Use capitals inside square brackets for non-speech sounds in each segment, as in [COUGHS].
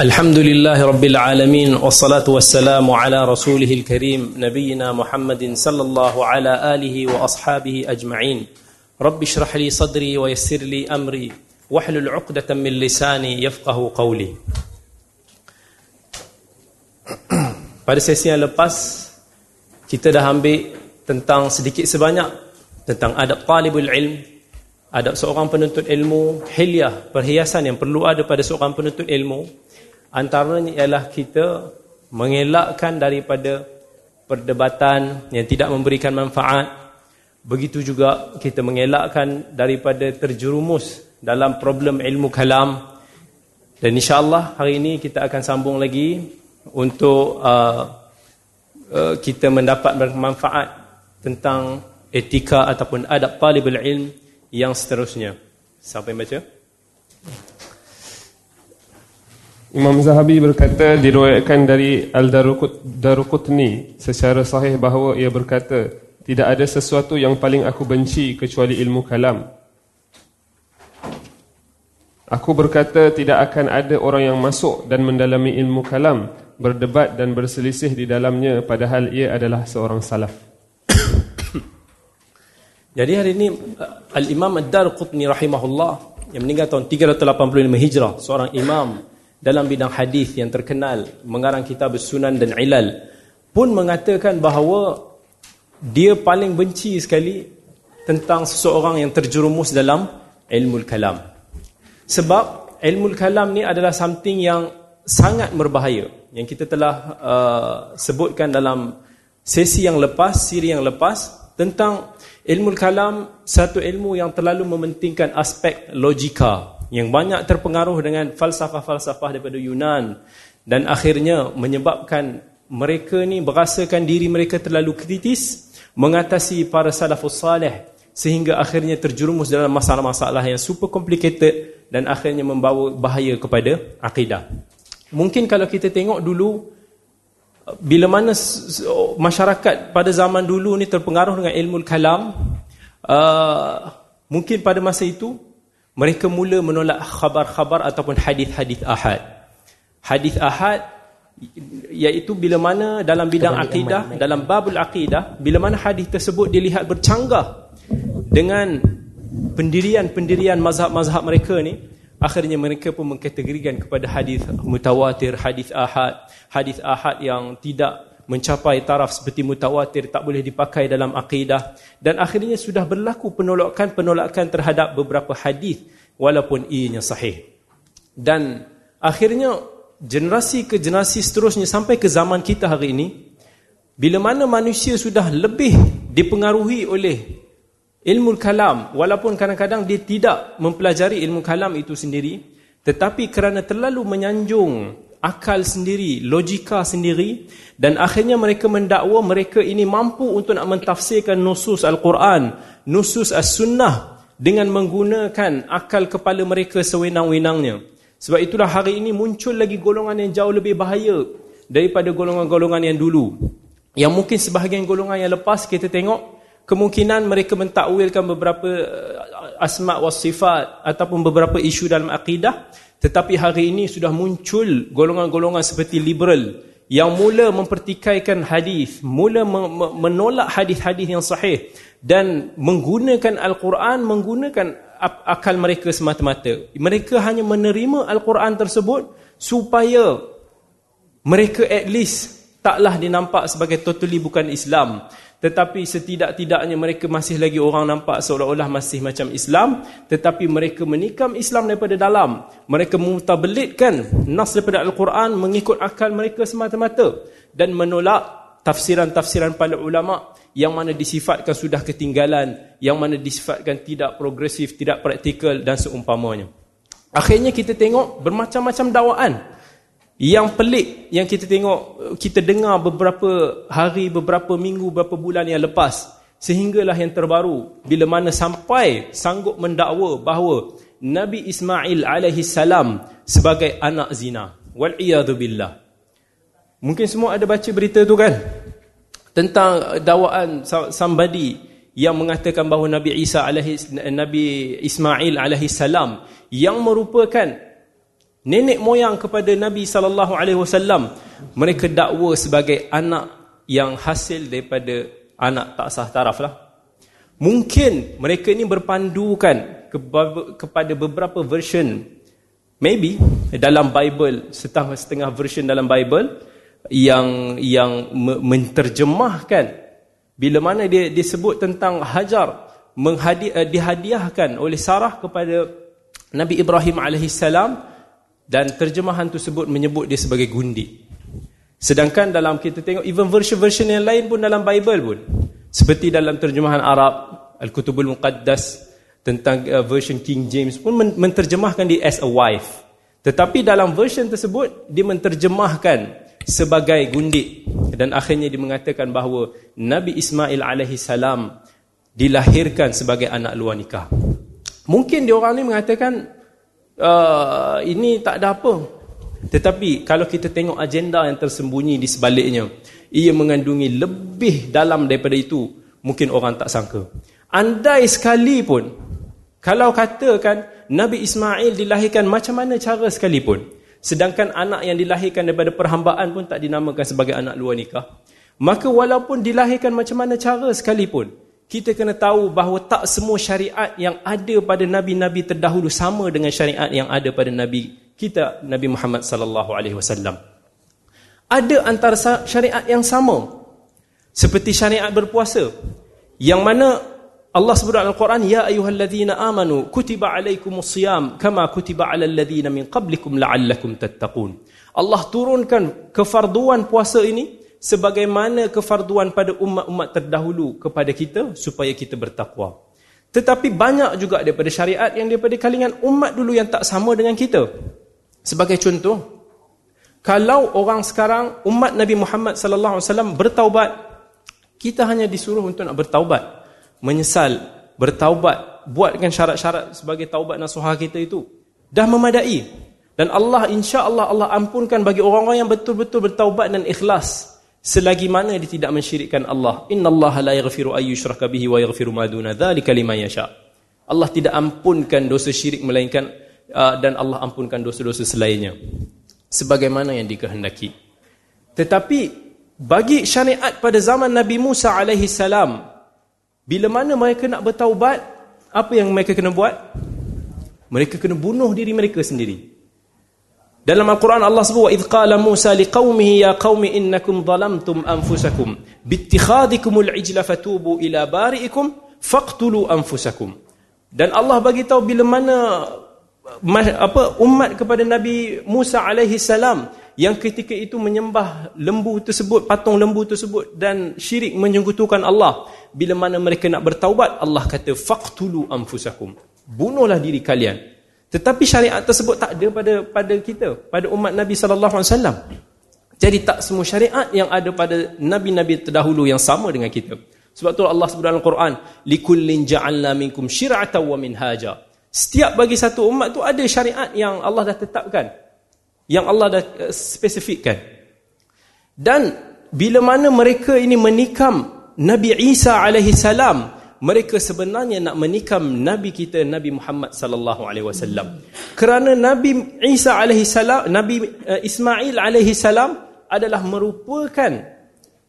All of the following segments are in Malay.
الحمد لله رب العالمين والصلاة والسلام على رسوله الكريم نبينا محمد صلى الله على آله وأصحابه أجمعين رب اشرح لي صدري ويسر لي أمري واحلل عقدة من لساني يفقه [CLEARS THROAT] قولي Pada sesi yang lepas kita dah ambil tentang sedikit sebanyak tentang adab talibul ilm, adab seorang penuntut ilmu, hilyah, perhiasan yang perlu ada pada seorang penuntut ilmu Antaranya ialah kita mengelakkan daripada perdebatan yang tidak memberikan manfaat. Begitu juga kita mengelakkan daripada terjerumus dalam problem ilmu kalam. Dan insyaAllah hari ini kita akan sambung lagi untuk uh, uh, kita mendapat manfaat tentang etika ataupun adab talibul ilm yang seterusnya. Sampai baca. Imam Zahabi berkata diriwayatkan dari Al-Daruqutni secara sahih bahawa ia berkata tidak ada sesuatu yang paling aku benci kecuali ilmu kalam. Aku berkata tidak akan ada orang yang masuk dan mendalami ilmu kalam, berdebat dan berselisih di dalamnya padahal ia adalah seorang salaf. [COUGHS] Jadi hari ini Al-Imam Ad-Daruqutni rahimahullah yang meninggal tahun 385 Hijrah, seorang imam dalam bidang hadis yang terkenal mengarang kitab Sunan dan Ilal pun mengatakan bahawa dia paling benci sekali tentang seseorang yang terjerumus dalam ilmu kalam. Sebab ilmu kalam ni adalah something yang sangat berbahaya yang kita telah uh, sebutkan dalam sesi yang lepas, siri yang lepas tentang ilmu kalam satu ilmu yang terlalu mementingkan aspek logika yang banyak terpengaruh dengan falsafah-falsafah daripada Yunan dan akhirnya menyebabkan mereka ni berasakan diri mereka terlalu kritis mengatasi para salafus salih sehingga akhirnya terjerumus dalam masalah-masalah yang super complicated dan akhirnya membawa bahaya kepada akidah. Mungkin kalau kita tengok dulu bila mana masyarakat pada zaman dulu ni terpengaruh dengan ilmu kalam uh, mungkin pada masa itu mereka mula menolak khabar-khabar ataupun hadis-hadis ahad. Hadis ahad iaitu bila mana dalam bidang akidah, dalam babul akidah, bila mana hadis tersebut dilihat bercanggah dengan pendirian-pendirian mazhab-mazhab mereka ni, akhirnya mereka pun mengkategorikan kepada hadis mutawatir, hadis ahad, hadis ahad yang tidak mencapai taraf seperti mutawatir tak boleh dipakai dalam akidah. Dan akhirnya sudah berlaku penolakan-penolakan terhadap beberapa hadis walaupun ianya sahih. Dan akhirnya generasi ke generasi seterusnya sampai ke zaman kita hari ini bila mana manusia sudah lebih dipengaruhi oleh ilmu kalam walaupun kadang-kadang dia tidak mempelajari ilmu kalam itu sendiri tetapi kerana terlalu menyanjung akal sendiri, logika sendiri dan akhirnya mereka mendakwa mereka ini mampu untuk nak mentafsirkan nusus Al-Quran, nusus As-Sunnah dengan menggunakan akal kepala mereka sewenang-wenangnya. Sebab itulah hari ini muncul lagi golongan yang jauh lebih bahaya daripada golongan-golongan yang dulu. Yang mungkin sebahagian golongan yang lepas kita tengok kemungkinan mereka mentakwilkan beberapa uh, asma' wa sifat ataupun beberapa isu dalam akidah tetapi hari ini sudah muncul golongan-golongan seperti liberal yang mula mempertikaikan hadis, mula menolak hadis-hadis yang sahih dan menggunakan Al-Quran, menggunakan akal mereka semata-mata. Mereka hanya menerima Al-Quran tersebut supaya mereka at least taklah dinampak sebagai totally bukan Islam. Tetapi setidak-tidaknya mereka masih lagi orang nampak seolah-olah masih macam Islam. Tetapi mereka menikam Islam daripada dalam. Mereka mutabelitkan nas daripada Al-Quran mengikut akal mereka semata-mata. Dan menolak tafsiran-tafsiran para ulama' yang mana disifatkan sudah ketinggalan. Yang mana disifatkan tidak progresif, tidak praktikal dan seumpamanya. Akhirnya kita tengok bermacam-macam dakwaan. Yang pelik yang kita tengok, kita dengar beberapa hari, beberapa minggu, beberapa bulan yang lepas. Sehinggalah yang terbaru, bila mana sampai sanggup mendakwa bahawa Nabi Ismail alaihi salam sebagai anak zina. Wal'iyadu billah. Mungkin semua ada baca berita tu kan? Tentang dakwaan somebody yang mengatakan bahawa Nabi Isa alaihi Nabi Ismail alaihi salam yang merupakan nenek moyang kepada Nabi sallallahu alaihi wasallam mereka dakwa sebagai anak yang hasil daripada anak tak sah taraf lah. Mungkin mereka ini berpandukan kepada beberapa version maybe dalam Bible setengah setengah version dalam Bible yang yang menterjemahkan bila mana dia disebut tentang Hajar menghadi, uh, dihadiahkan oleh Sarah kepada Nabi Ibrahim alaihissalam dan terjemahan tersebut menyebut dia sebagai gundi. Sedangkan dalam kita tengok even version-version yang lain pun dalam Bible pun seperti dalam terjemahan Arab Al-Kutubul Muqaddas tentang uh, version King James pun menterjemahkan dia as a wife. Tetapi dalam version tersebut dia menterjemahkan sebagai gundik dan akhirnya dia mengatakan bahawa Nabi Ismail alaihi salam dilahirkan sebagai anak luar nikah. Mungkin dia orang ni mengatakan uh, ini tak ada apa. Tetapi kalau kita tengok agenda yang tersembunyi di sebaliknya, ia mengandungi lebih dalam daripada itu, mungkin orang tak sangka. Andai sekalipun, kalau katakan Nabi Ismail dilahirkan macam mana cara sekalipun, sedangkan anak yang dilahirkan daripada perhambaan pun tak dinamakan sebagai anak luar nikah, maka walaupun dilahirkan macam mana cara sekalipun, kita kena tahu bahawa tak semua syariat yang ada pada nabi-nabi terdahulu sama dengan syariat yang ada pada nabi kita Nabi Muhammad sallallahu alaihi wasallam. Ada antara syariat yang sama. Seperti syariat berpuasa yang mana Allah sebut dalam Al-Quran ya ayyuhallazina amanu kutiba alaikumusiyam kama kutiba alal ladzina min qablikum la'allakum tattaqun. Allah turunkan kefarduan puasa ini sebagaimana kefarduan pada umat-umat terdahulu kepada kita supaya kita bertakwa. Tetapi banyak juga daripada syariat yang daripada kalangan umat dulu yang tak sama dengan kita. Sebagai contoh, kalau orang sekarang umat Nabi Muhammad sallallahu alaihi wasallam bertaubat, kita hanya disuruh untuk nak bertaubat, menyesal, bertaubat, buatkan syarat-syarat sebagai taubat nasuha kita itu dah memadai. Dan Allah insya-Allah Allah ampunkan bagi orang-orang yang betul-betul bertaubat dan ikhlas selagi mana dia tidak mensyirikkan Allah. Innallaha la yaghfiru ay yushraka bihi wa yaghfiru ma duna dzalika liman yasha. Allah tidak ampunkan dosa syirik melainkan uh, dan Allah ampunkan dosa-dosa selainnya. Sebagaimana yang dikehendaki. Tetapi bagi syariat pada zaman Nabi Musa alaihi salam bila mana mereka nak bertaubat apa yang mereka kena buat? Mereka kena bunuh diri mereka sendiri dalam Al-Quran Allah sebut idh qala Musa liqaumihi ya qaumi innakum zalamtum anfusakum. Bittikhadikumul ijla fatubu ila bari'ikum faqtulu anfusakum. Dan Allah bagi tahu bila mana apa umat kepada Nabi Musa alaihi salam yang ketika itu menyembah lembu tersebut patung lembu tersebut dan syirik menyekutukan Allah bila mana mereka nak bertaubat Allah kata faqtulu anfusakum. Bunuhlah diri kalian tetapi syariat tersebut tak ada pada pada kita, pada umat Nabi sallallahu alaihi wasallam. Jadi tak semua syariat yang ada pada nabi-nabi terdahulu yang sama dengan kita. Sebab tu Allah sebut dalam Quran, likullin ja'alna minkum syir'atan wa minhaja. Setiap bagi satu umat tu ada syariat yang Allah dah tetapkan. Yang Allah dah eh, spesifikkan. Dan bila mana mereka ini menikam Nabi Isa alaihi salam mereka sebenarnya nak menikam nabi kita Nabi Muhammad sallallahu alaihi wasallam. Kerana Nabi Isa alaihi salam Nabi uh, Ismail alaihi salam adalah merupakan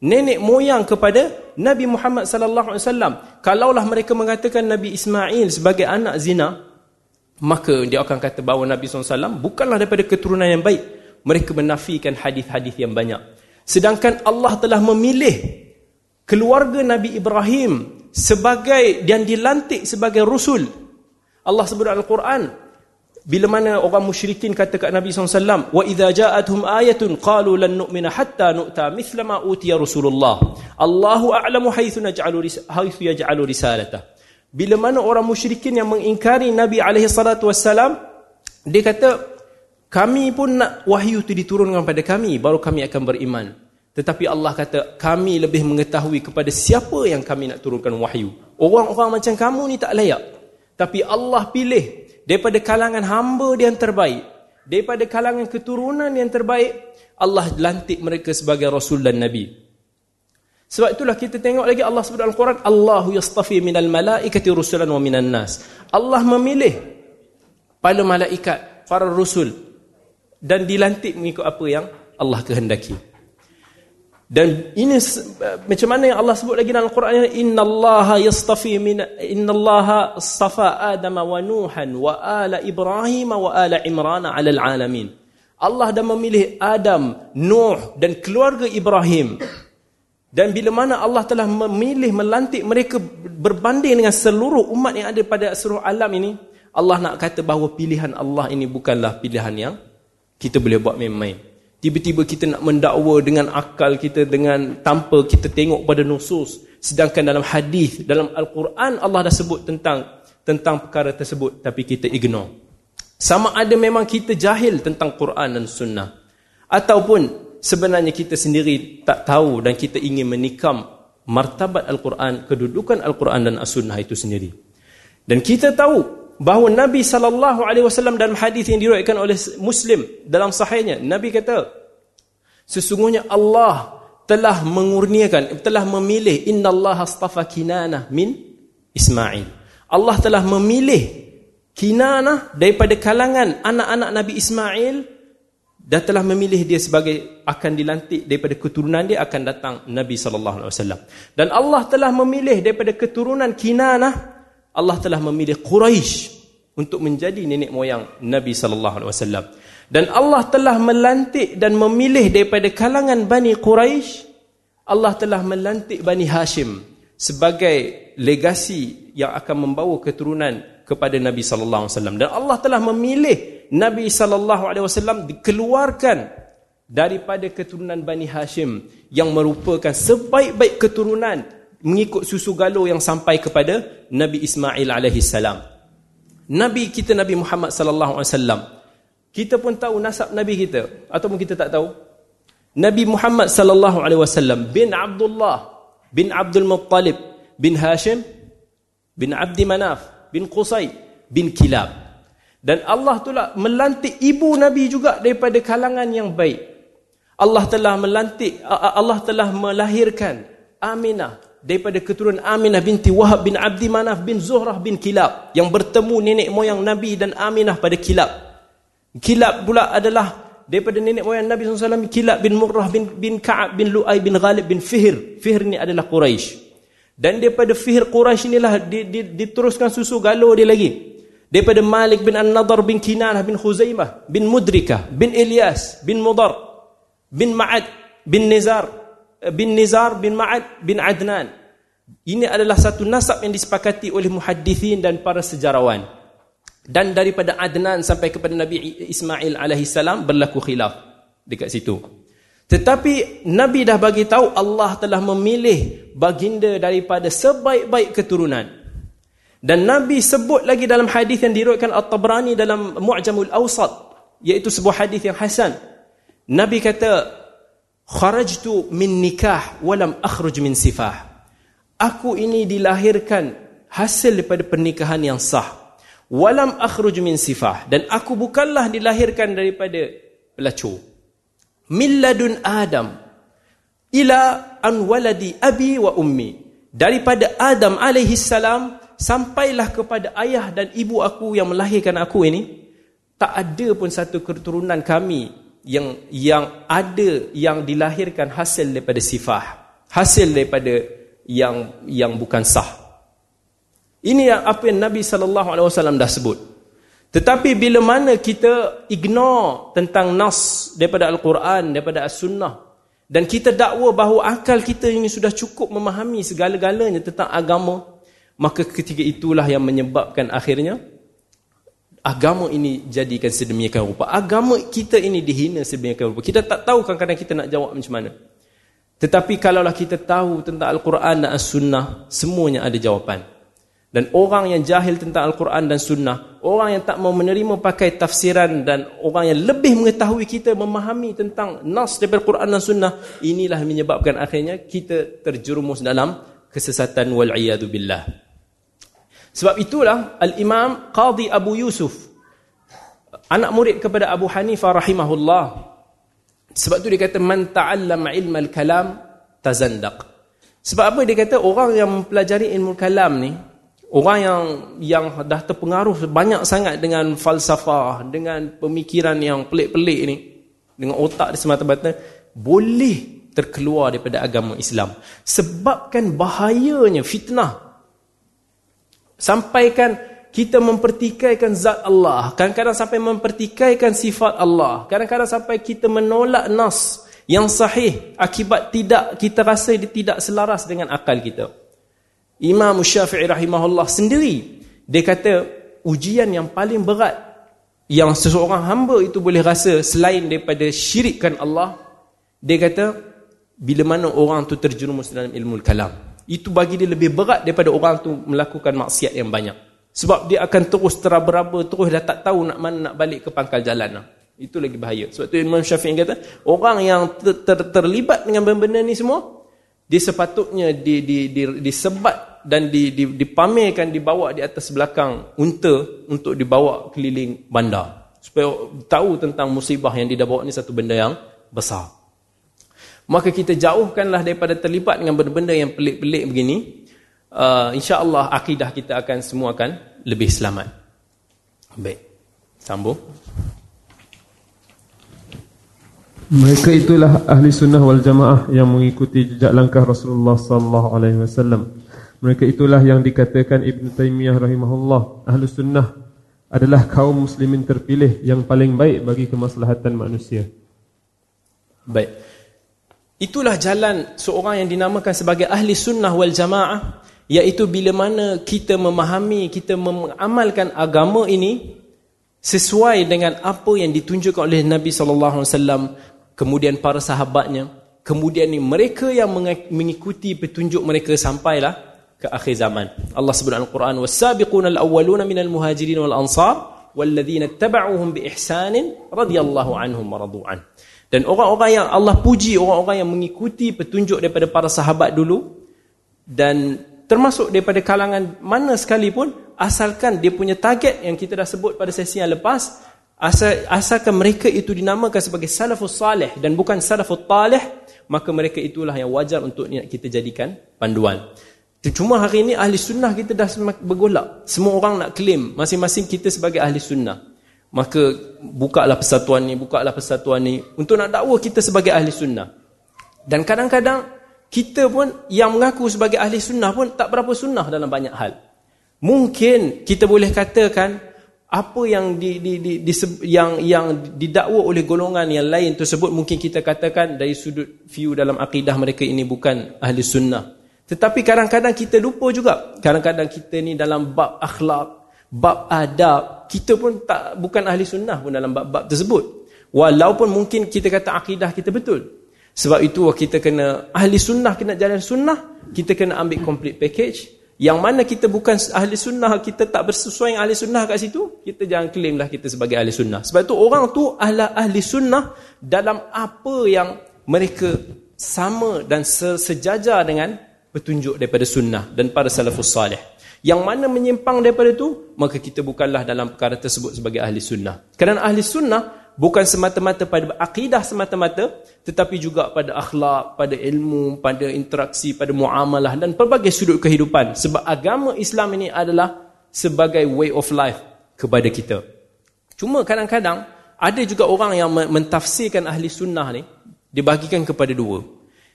nenek moyang kepada Nabi Muhammad sallallahu alaihi wasallam. Kalaulah mereka mengatakan Nabi Ismail sebagai anak zina maka dia akan kata bahawa Nabi SAW bukanlah daripada keturunan yang baik. Mereka menafikan hadis-hadis yang banyak. Sedangkan Allah telah memilih keluarga Nabi Ibrahim sebagai dan dilantik sebagai rasul. Allah sebut dalam Al-Quran bila mana orang musyrikin kata kat Nabi SAW wa idza ja'atuhum ayatun qalu lan nu'mina hatta nu'ta mithla ma utiya Rasulullah. Allahu a'lamu haitsu naj'alu haitsu yaj'alu risalata. Bila mana orang musyrikin yang mengingkari Nabi alaihi salatu wassalam dia kata kami pun nak wahyu itu diturunkan pada kami baru kami akan beriman. Tetapi Allah kata, kami lebih mengetahui kepada siapa yang kami nak turunkan wahyu. Orang-orang macam kamu ni tak layak. Tapi Allah pilih daripada kalangan hamba yang terbaik. Daripada kalangan keturunan yang terbaik. Allah lantik mereka sebagai Rasul dan Nabi. Sebab itulah kita tengok lagi Allah sebut dalam Quran. Allahu yastafi minal malaikati rusulan wa minan nas. Allah memilih para malaikat, para Rasul dan dilantik mengikut apa yang Allah kehendaki. Dan ini macam mana yang Allah sebut lagi dalam Al-Quran innallaha yastafi min innallaha astafa Adam wa Nuhan wa ala Ibrahim wa ala Imran 'ala alamin. Allah dah memilih Adam, Nuh dan keluarga Ibrahim. Dan bila mana Allah telah memilih melantik mereka berbanding dengan seluruh umat yang ada pada seluruh alam ini, Allah nak kata bahawa pilihan Allah ini bukanlah pilihan yang kita boleh buat main-main. Tiba-tiba kita nak mendakwa dengan akal kita dengan tanpa kita tengok pada nusus. Sedangkan dalam hadis, dalam Al-Quran Allah dah sebut tentang tentang perkara tersebut tapi kita ignore. Sama ada memang kita jahil tentang Quran dan Sunnah ataupun sebenarnya kita sendiri tak tahu dan kita ingin menikam martabat Al-Quran, kedudukan Al-Quran dan As-Sunnah itu sendiri. Dan kita tahu bahawa Nabi sallallahu alaihi wasallam dalam hadis yang diriwayatkan oleh Muslim dalam sahihnya Nabi kata sesungguhnya Allah telah mengurniakan telah memilih innallaha astafa kinana min Ismail. Allah telah memilih kinana daripada kalangan anak-anak Nabi Ismail dan telah memilih dia sebagai akan dilantik daripada keturunan dia akan datang Nabi sallallahu alaihi wasallam. Dan Allah telah memilih daripada keturunan kinana Allah telah memilih Quraisy untuk menjadi nenek moyang Nabi sallallahu alaihi wasallam. Dan Allah telah melantik dan memilih daripada kalangan Bani Quraisy Allah telah melantik Bani Hashim sebagai legasi yang akan membawa keturunan kepada Nabi sallallahu alaihi wasallam dan Allah telah memilih Nabi sallallahu alaihi wasallam dikeluarkan daripada keturunan Bani Hashim yang merupakan sebaik-baik keturunan mengikut susu galuh yang sampai kepada Nabi Ismail alaihi salam. Nabi kita Nabi Muhammad sallallahu alaihi wasallam. Kita pun tahu nasab nabi kita ataupun kita tak tahu. Nabi Muhammad sallallahu alaihi wasallam bin Abdullah bin Abdul Muttalib bin Hashim bin Abdi Manaf bin Qusay bin Kilab. Dan Allah telah melantik ibu Nabi juga daripada kalangan yang baik. Allah telah melantik Allah telah melahirkan Aminah daripada keturunan Aminah binti Wahab bin Abdi Manaf bin Zuhrah bin Kilab yang bertemu nenek moyang Nabi dan Aminah pada Kilab. Kilab pula adalah daripada nenek moyang Nabi SAW Kilab bin Murrah bin, bin Ka'ab bin Lu'ay bin Ghalib bin Fihir. Fihir ni adalah Quraisy. Dan daripada Fihir Quraisy inilah di, di, diteruskan susu galuh dia lagi. Daripada Malik bin An-Nadar bin Kinanah bin Khuzaimah bin Mudrikah bin Ilyas bin Mudar bin Ma'ad bin Nizar bin Nizar bin Ma'ad bin Adnan. Ini adalah satu nasab yang disepakati oleh muhaddithin dan para sejarawan. Dan daripada Adnan sampai kepada Nabi Ismail alaihi salam berlaku khilaf dekat situ. Tetapi Nabi dah bagi tahu Allah telah memilih baginda daripada sebaik-baik keturunan. Dan Nabi sebut lagi dalam hadis yang diriwayatkan At-Tabrani dalam Mu'jamul Awsat iaitu sebuah hadis yang hasan. Nabi kata kharajtu min nikah walam akhruj min sifah. Aku ini dilahirkan hasil daripada pernikahan yang sah. Walam akhruj min sifah. Dan aku bukanlah dilahirkan daripada pelacur. Min ladun adam ila an waladi abi wa ummi. Daripada adam alaihi salam sampailah kepada ayah dan ibu aku yang melahirkan aku ini tak ada pun satu keturunan kami yang yang ada yang dilahirkan hasil daripada sifah hasil daripada yang yang bukan sah. Ini yang apa yang Nabi sallallahu alaihi wasallam dah sebut. Tetapi bila mana kita ignore tentang nas daripada al-Quran daripada as-sunnah dan kita dakwa bahawa akal kita ini sudah cukup memahami segala-galanya tentang agama maka ketika itulah yang menyebabkan akhirnya agama ini jadikan sedemikian rupa. Agama kita ini dihina sedemikian rupa. Kita tak tahu kadang-kadang kita nak jawab macam mana. Tetapi kalaulah kita tahu tentang Al-Quran dan As-Sunnah, semuanya ada jawapan. Dan orang yang jahil tentang Al-Quran dan Sunnah, orang yang tak mau menerima pakai tafsiran dan orang yang lebih mengetahui kita memahami tentang nas daripada Al-Quran dan Sunnah, inilah menyebabkan akhirnya kita terjerumus dalam kesesatan wal-iyadu billah. Sebab itulah Al-Imam Qadhi Abu Yusuf anak murid kepada Abu Hanifah rahimahullah sebab tu dia kata man ta'allama ilma al-kalam tazandaq. Sebab apa dia kata orang yang mempelajari ilmu kalam ni orang yang yang dah terpengaruh banyak sangat dengan falsafah, dengan pemikiran yang pelik-pelik ni, dengan otak di semata-mata boleh terkeluar daripada agama Islam. Sebabkan bahayanya fitnah. Sampaikan kita mempertikaikan zat Allah. Kadang-kadang sampai mempertikaikan sifat Allah. Kadang-kadang sampai kita menolak nas yang sahih akibat tidak kita rasa dia tidak selaras dengan akal kita. Imam Syafi'i rahimahullah sendiri dia kata ujian yang paling berat yang seseorang hamba itu boleh rasa selain daripada syirikkan Allah dia kata bila mana orang tu terjerumus dalam ilmu kalam itu bagi dia lebih berat daripada orang tu melakukan maksiat yang banyak. Sebab dia akan terus teraba-raba terus dah tak tahu nak mana nak balik ke pangkal jalan itu lagi bahaya. Sebab tu Imam Syafi'i kata orang yang ter ter terlibat dengan benda-benda ni semua dia sepatutnya di, di, di, disebat dan di, di, dipamerkan dibawa di atas belakang unta untuk dibawa keliling bandar. Supaya tahu tentang musibah yang dia bawa ni satu benda yang besar maka kita jauhkanlah daripada terlibat dengan benda-benda yang pelik-pelik begini uh, insya-Allah akidah kita akan semua akan lebih selamat baik sambung Mereka itulah ahli sunnah wal jamaah yang mengikuti jejak langkah Rasulullah sallallahu alaihi wasallam. Mereka itulah yang dikatakan Ibn Taymiyah rahimahullah ahli sunnah adalah kaum muslimin terpilih yang paling baik bagi kemaslahatan manusia. Baik. Itulah jalan seorang yang dinamakan sebagai ahli sunnah wal jamaah iaitu bila mana kita memahami, kita mengamalkan agama ini sesuai dengan apa yang ditunjukkan oleh Nabi sallallahu alaihi wasallam kemudian para sahabatnya, kemudian ni mereka yang mengikuti petunjuk mereka sampailah ke akhir zaman. Allah sebut dalam Al-Quran, "Was-sabiquna al-awwaluna minal muhajirin wal ansar walladzina ittaba'uuhum bi ihsanin radhiyallahu anhum wa radu'an." Dan orang-orang yang Allah puji, orang-orang yang mengikuti petunjuk daripada para sahabat dulu dan termasuk daripada kalangan mana sekalipun asalkan dia punya target yang kita dah sebut pada sesi yang lepas Asal, asalkan mereka itu dinamakan sebagai salafus salih dan bukan salafus talih, maka mereka itulah yang wajar untuk kita jadikan panduan. Cuma hari ini ahli sunnah kita dah bergolak. Semua orang nak claim masing-masing kita sebagai ahli sunnah. Maka bukalah persatuan ni, bukalah persatuan ni untuk nak dakwa kita sebagai ahli sunnah. Dan kadang-kadang kita pun yang mengaku sebagai ahli sunnah pun tak berapa sunnah dalam banyak hal. Mungkin kita boleh katakan apa yang di, di, di, di yang yang didakwa oleh golongan yang lain tersebut mungkin kita katakan dari sudut view dalam akidah mereka ini bukan ahli sunnah tetapi kadang-kadang kita lupa juga kadang-kadang kita ni dalam bab akhlak bab adab kita pun tak bukan ahli sunnah pun dalam bab-bab tersebut walaupun mungkin kita kata akidah kita betul sebab itu kita kena ahli sunnah kena jalan sunnah kita kena ambil complete package yang mana kita bukan ahli sunnah, kita tak bersesuaian ahli sunnah kat situ, kita jangan claimlah kita sebagai ahli sunnah. Sebab itu orang tu adalah ahli sunnah dalam apa yang mereka sama dan sejajar dengan petunjuk daripada sunnah dan para salafus salih. Yang mana menyimpang daripada itu, maka kita bukanlah dalam perkara tersebut sebagai ahli sunnah. Kerana ahli sunnah bukan semata-mata pada akidah semata-mata tetapi juga pada akhlak, pada ilmu, pada interaksi, pada muamalah dan pelbagai sudut kehidupan sebab agama Islam ini adalah sebagai way of life kepada kita. Cuma kadang-kadang ada juga orang yang mentafsirkan ahli sunnah ni dibagikan kepada dua.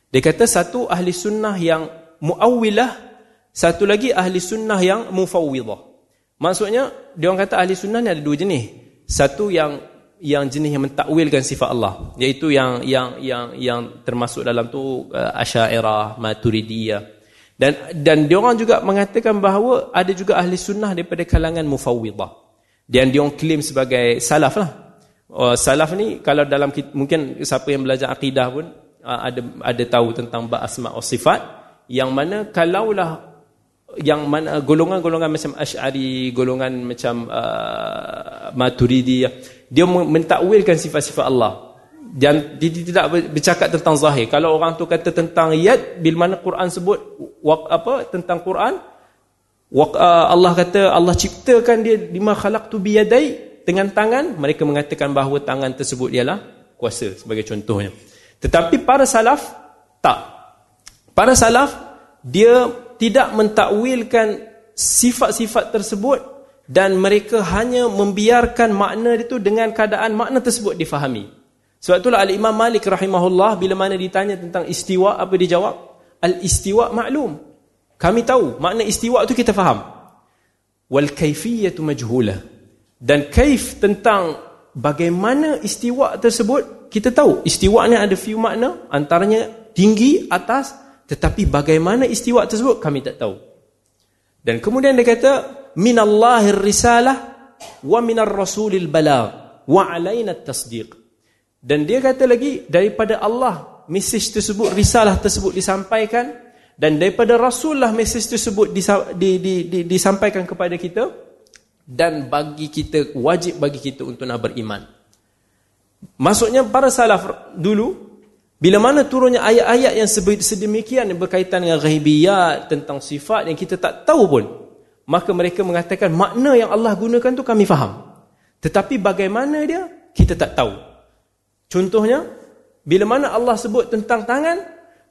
Dia kata satu ahli sunnah yang muawwilah, satu lagi ahli sunnah yang mufawwidah. Maksudnya dia orang kata ahli sunnah ni ada dua jenis. Satu yang yang jenis yang mentakwilkan sifat Allah iaitu yang yang yang yang termasuk dalam tu uh, Asy'ariyah, Maturidiyah. Dan dan dia orang juga mengatakan bahawa ada juga ahli sunnah daripada kalangan mufawwidah. Dan dia orang claim sebagai salaf lah. Uh, salaf ni kalau dalam mungkin siapa yang belajar akidah pun uh, ada ada tahu tentang ba asma wa sifat yang mana kalaulah yang mana golongan-golongan macam Asy'ari, golongan macam uh, Maturidi dia mentakwilkan sifat-sifat Allah. Dan dia tidak bercakap tentang zahir. Kalau orang tu kata tentang yad bila mana Quran sebut apa tentang Quran uh, Allah kata Allah ciptakan dia lima khalaqtu biyadai dengan tangan, mereka mengatakan bahawa tangan tersebut ialah kuasa sebagai contohnya. Tetapi para salaf tak. Para salaf dia tidak mentakwilkan sifat-sifat tersebut dan mereka hanya membiarkan makna itu dengan keadaan makna tersebut difahami. Sebab itulah Al-Imam Malik rahimahullah bila mana ditanya tentang istiwa apa dia jawab? Al-istiwa maklum. Kami tahu makna istiwa itu kita faham. Wal kaifiyatu majhula. Dan kaif tentang bagaimana istiwa tersebut kita tahu. Istiwa ni ada few makna antaranya tinggi atas tetapi bagaimana istiwa tersebut kami tak tahu. Dan kemudian dia kata minallahir risalah wa minar rasulil balagh wa alaina tasdiq. Dan dia kata lagi daripada Allah mesej tersebut risalah tersebut disampaikan dan daripada rasul lah mesej tersebut di, di, di, di, disampaikan kepada kita dan bagi kita wajib bagi kita untuk nak beriman. Maksudnya para salaf dulu bila mana turunnya ayat-ayat yang sedemikian yang berkaitan dengan ghaibiyat tentang sifat yang kita tak tahu pun. Maka mereka mengatakan makna yang Allah gunakan tu kami faham. Tetapi bagaimana dia, kita tak tahu. Contohnya, bila mana Allah sebut tentang tangan,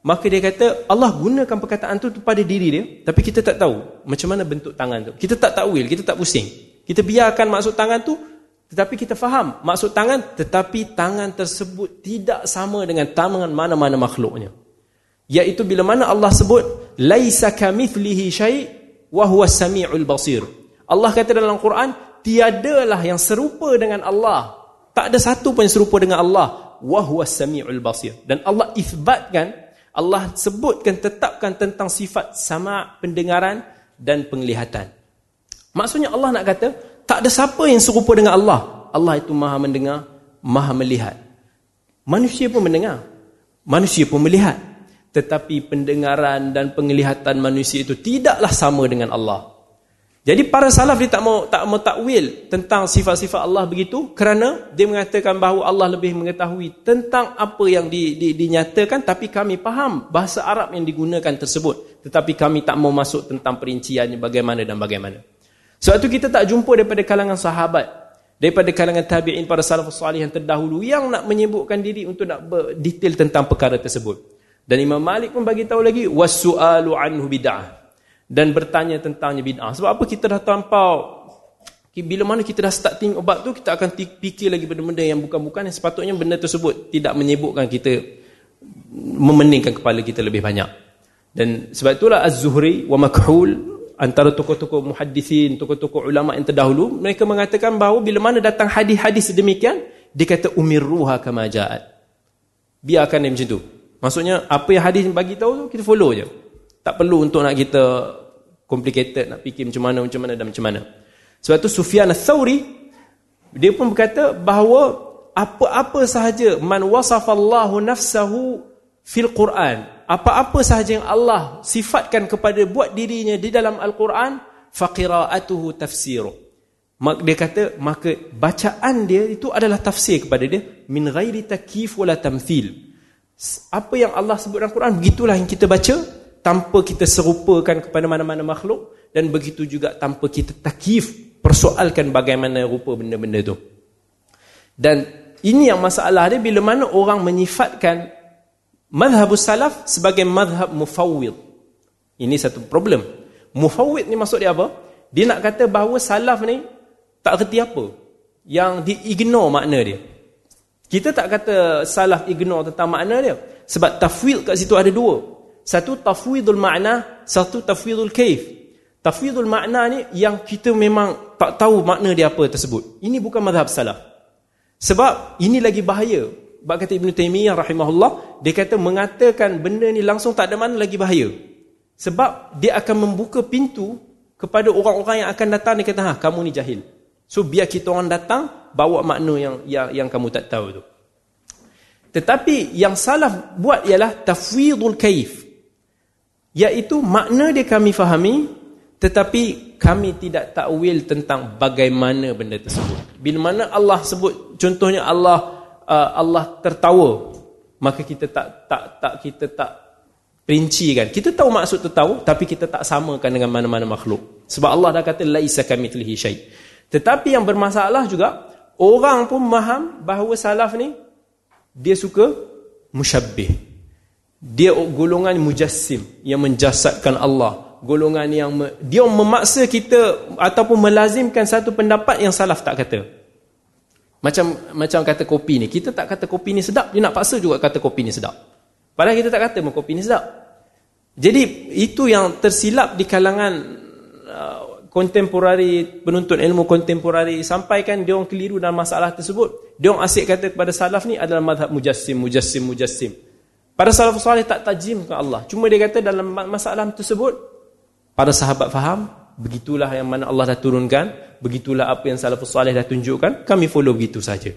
maka dia kata Allah gunakan perkataan tu pada diri dia. Tapi kita tak tahu macam mana bentuk tangan tu. Kita tak takwil, kita tak pusing. Kita biarkan maksud tangan tu tetapi kita faham maksud tangan tetapi tangan tersebut tidak sama dengan tangan mana-mana makhluknya. Yaitu bila mana Allah sebut laisa kamithlihi syai' wa huwa samiul basir. Allah kata dalam Quran tiadalah yang serupa dengan Allah. Tak ada satu pun yang serupa dengan Allah wa huwa samiul basir. Dan Allah isbatkan Allah sebutkan tetapkan tentang sifat sama pendengaran dan penglihatan. Maksudnya Allah nak kata tak ada siapa yang serupa dengan Allah. Allah itu maha mendengar, maha melihat. Manusia pun mendengar. Manusia pun melihat. Tetapi pendengaran dan penglihatan manusia itu tidaklah sama dengan Allah. Jadi para salaf dia tak mau tak mau takwil tentang sifat-sifat Allah begitu kerana dia mengatakan bahawa Allah lebih mengetahui tentang apa yang di, di, dinyatakan tapi kami faham bahasa Arab yang digunakan tersebut tetapi kami tak mau masuk tentang perinciannya bagaimana dan bagaimana. Sebab itu kita tak jumpa daripada kalangan sahabat, daripada kalangan tabi'in para salafus salih yang terdahulu yang nak menyebutkan diri untuk nak berdetail tentang perkara tersebut. Dan Imam Malik pun bagi tahu lagi wasu'alu anhu bid'ah dan bertanya tentangnya bid'ah. Sebab apa kita dah terlampau bila mana kita dah start think obat tu kita akan fikir lagi benda-benda yang bukan-bukan yang sepatutnya benda tersebut tidak menyebutkan kita memeningkan kepala kita lebih banyak. Dan sebab itulah Az-Zuhri wa Makhul antara tokoh-tokoh muhaddisin, tokoh-tokoh ulama yang terdahulu, mereka mengatakan bahawa bila mana datang hadis-hadis sedemikian, dia kata umirruha kama ja'at. Biarkan dia macam tu. Maksudnya apa yang hadis bagi tahu tu kita follow je. Tak perlu untuk nak kita complicated nak fikir macam mana macam mana dan macam mana. Sebab tu Sufyan Ats-Tsauri dia pun berkata bahawa apa-apa sahaja man wasafallahu nafsahu fil Quran. Apa-apa sahaja yang Allah sifatkan kepada buat dirinya di dalam Al-Quran faqira'atuhu maka dia kata maka bacaan dia itu adalah tafsir kepada dia min ghairi takif wala tamthil. Apa yang Allah sebut dalam Quran begitulah yang kita baca tanpa kita serupakan kepada mana-mana makhluk dan begitu juga tanpa kita takif persoalkan bagaimana rupa benda-benda itu dan ini yang masalah dia bila mana orang menyifatkan Madhabus salaf sebagai madhab mufawwid. Ini satu problem. Mufawwid ni maksud dia apa? Dia nak kata bahawa salaf ni tak kerti apa. Yang di-ignore makna dia. Kita tak kata salaf ignore tentang makna dia. Sebab tafwid kat situ ada dua. Satu tafwidul makna, satu tafwidul kaif. Tafwidul makna ni yang kita memang tak tahu makna dia apa tersebut. Ini bukan madhab salaf. Sebab ini lagi bahaya. Bak kata Ibn Taymiyah rahimahullah, dia kata mengatakan benda ni langsung tak ada mana lagi bahaya. Sebab dia akan membuka pintu kepada orang-orang yang akan datang dia kata, ha, kamu ni jahil. So biar kita orang datang, bawa makna yang yang, yang kamu tak tahu tu. Tetapi yang salah buat ialah tafwidul kaif. Iaitu makna dia kami fahami, tetapi kami tidak takwil tentang bagaimana benda tersebut. Bila mana Allah sebut, contohnya Allah uh, Allah tertawa maka kita tak tak tak kita tak perincikan kita tahu maksud tertawa tapi kita tak samakan dengan mana-mana makhluk. Sebab Allah dah kata laisa kamitslihi syai. Tetapi yang bermasalah juga orang pun faham bahawa salaf ni dia suka musyabbih. Dia golongan mujassim yang menjasadkan Allah. Golongan yang dia memaksa kita ataupun melazimkan satu pendapat yang salaf tak kata. Macam macam kata kopi ni, kita tak kata kopi ni sedap, dia nak paksa juga kata kopi ni sedap. Padahal kita tak kata kopi ni sedap. Jadi itu yang tersilap di kalangan uh, kontemporari penuntut ilmu kontemporari sampaikan dia orang keliru dalam masalah tersebut. Dia orang asyik kata kepada salaf ni adalah madhab mujassim, mujassim, mujassim. Para salafus salih tak tajim ke Allah. Cuma dia kata dalam masalah tersebut, para sahabat faham, begitulah yang mana Allah dah turunkan, begitulah apa yang salafus salih dah tunjukkan, kami follow begitu saja.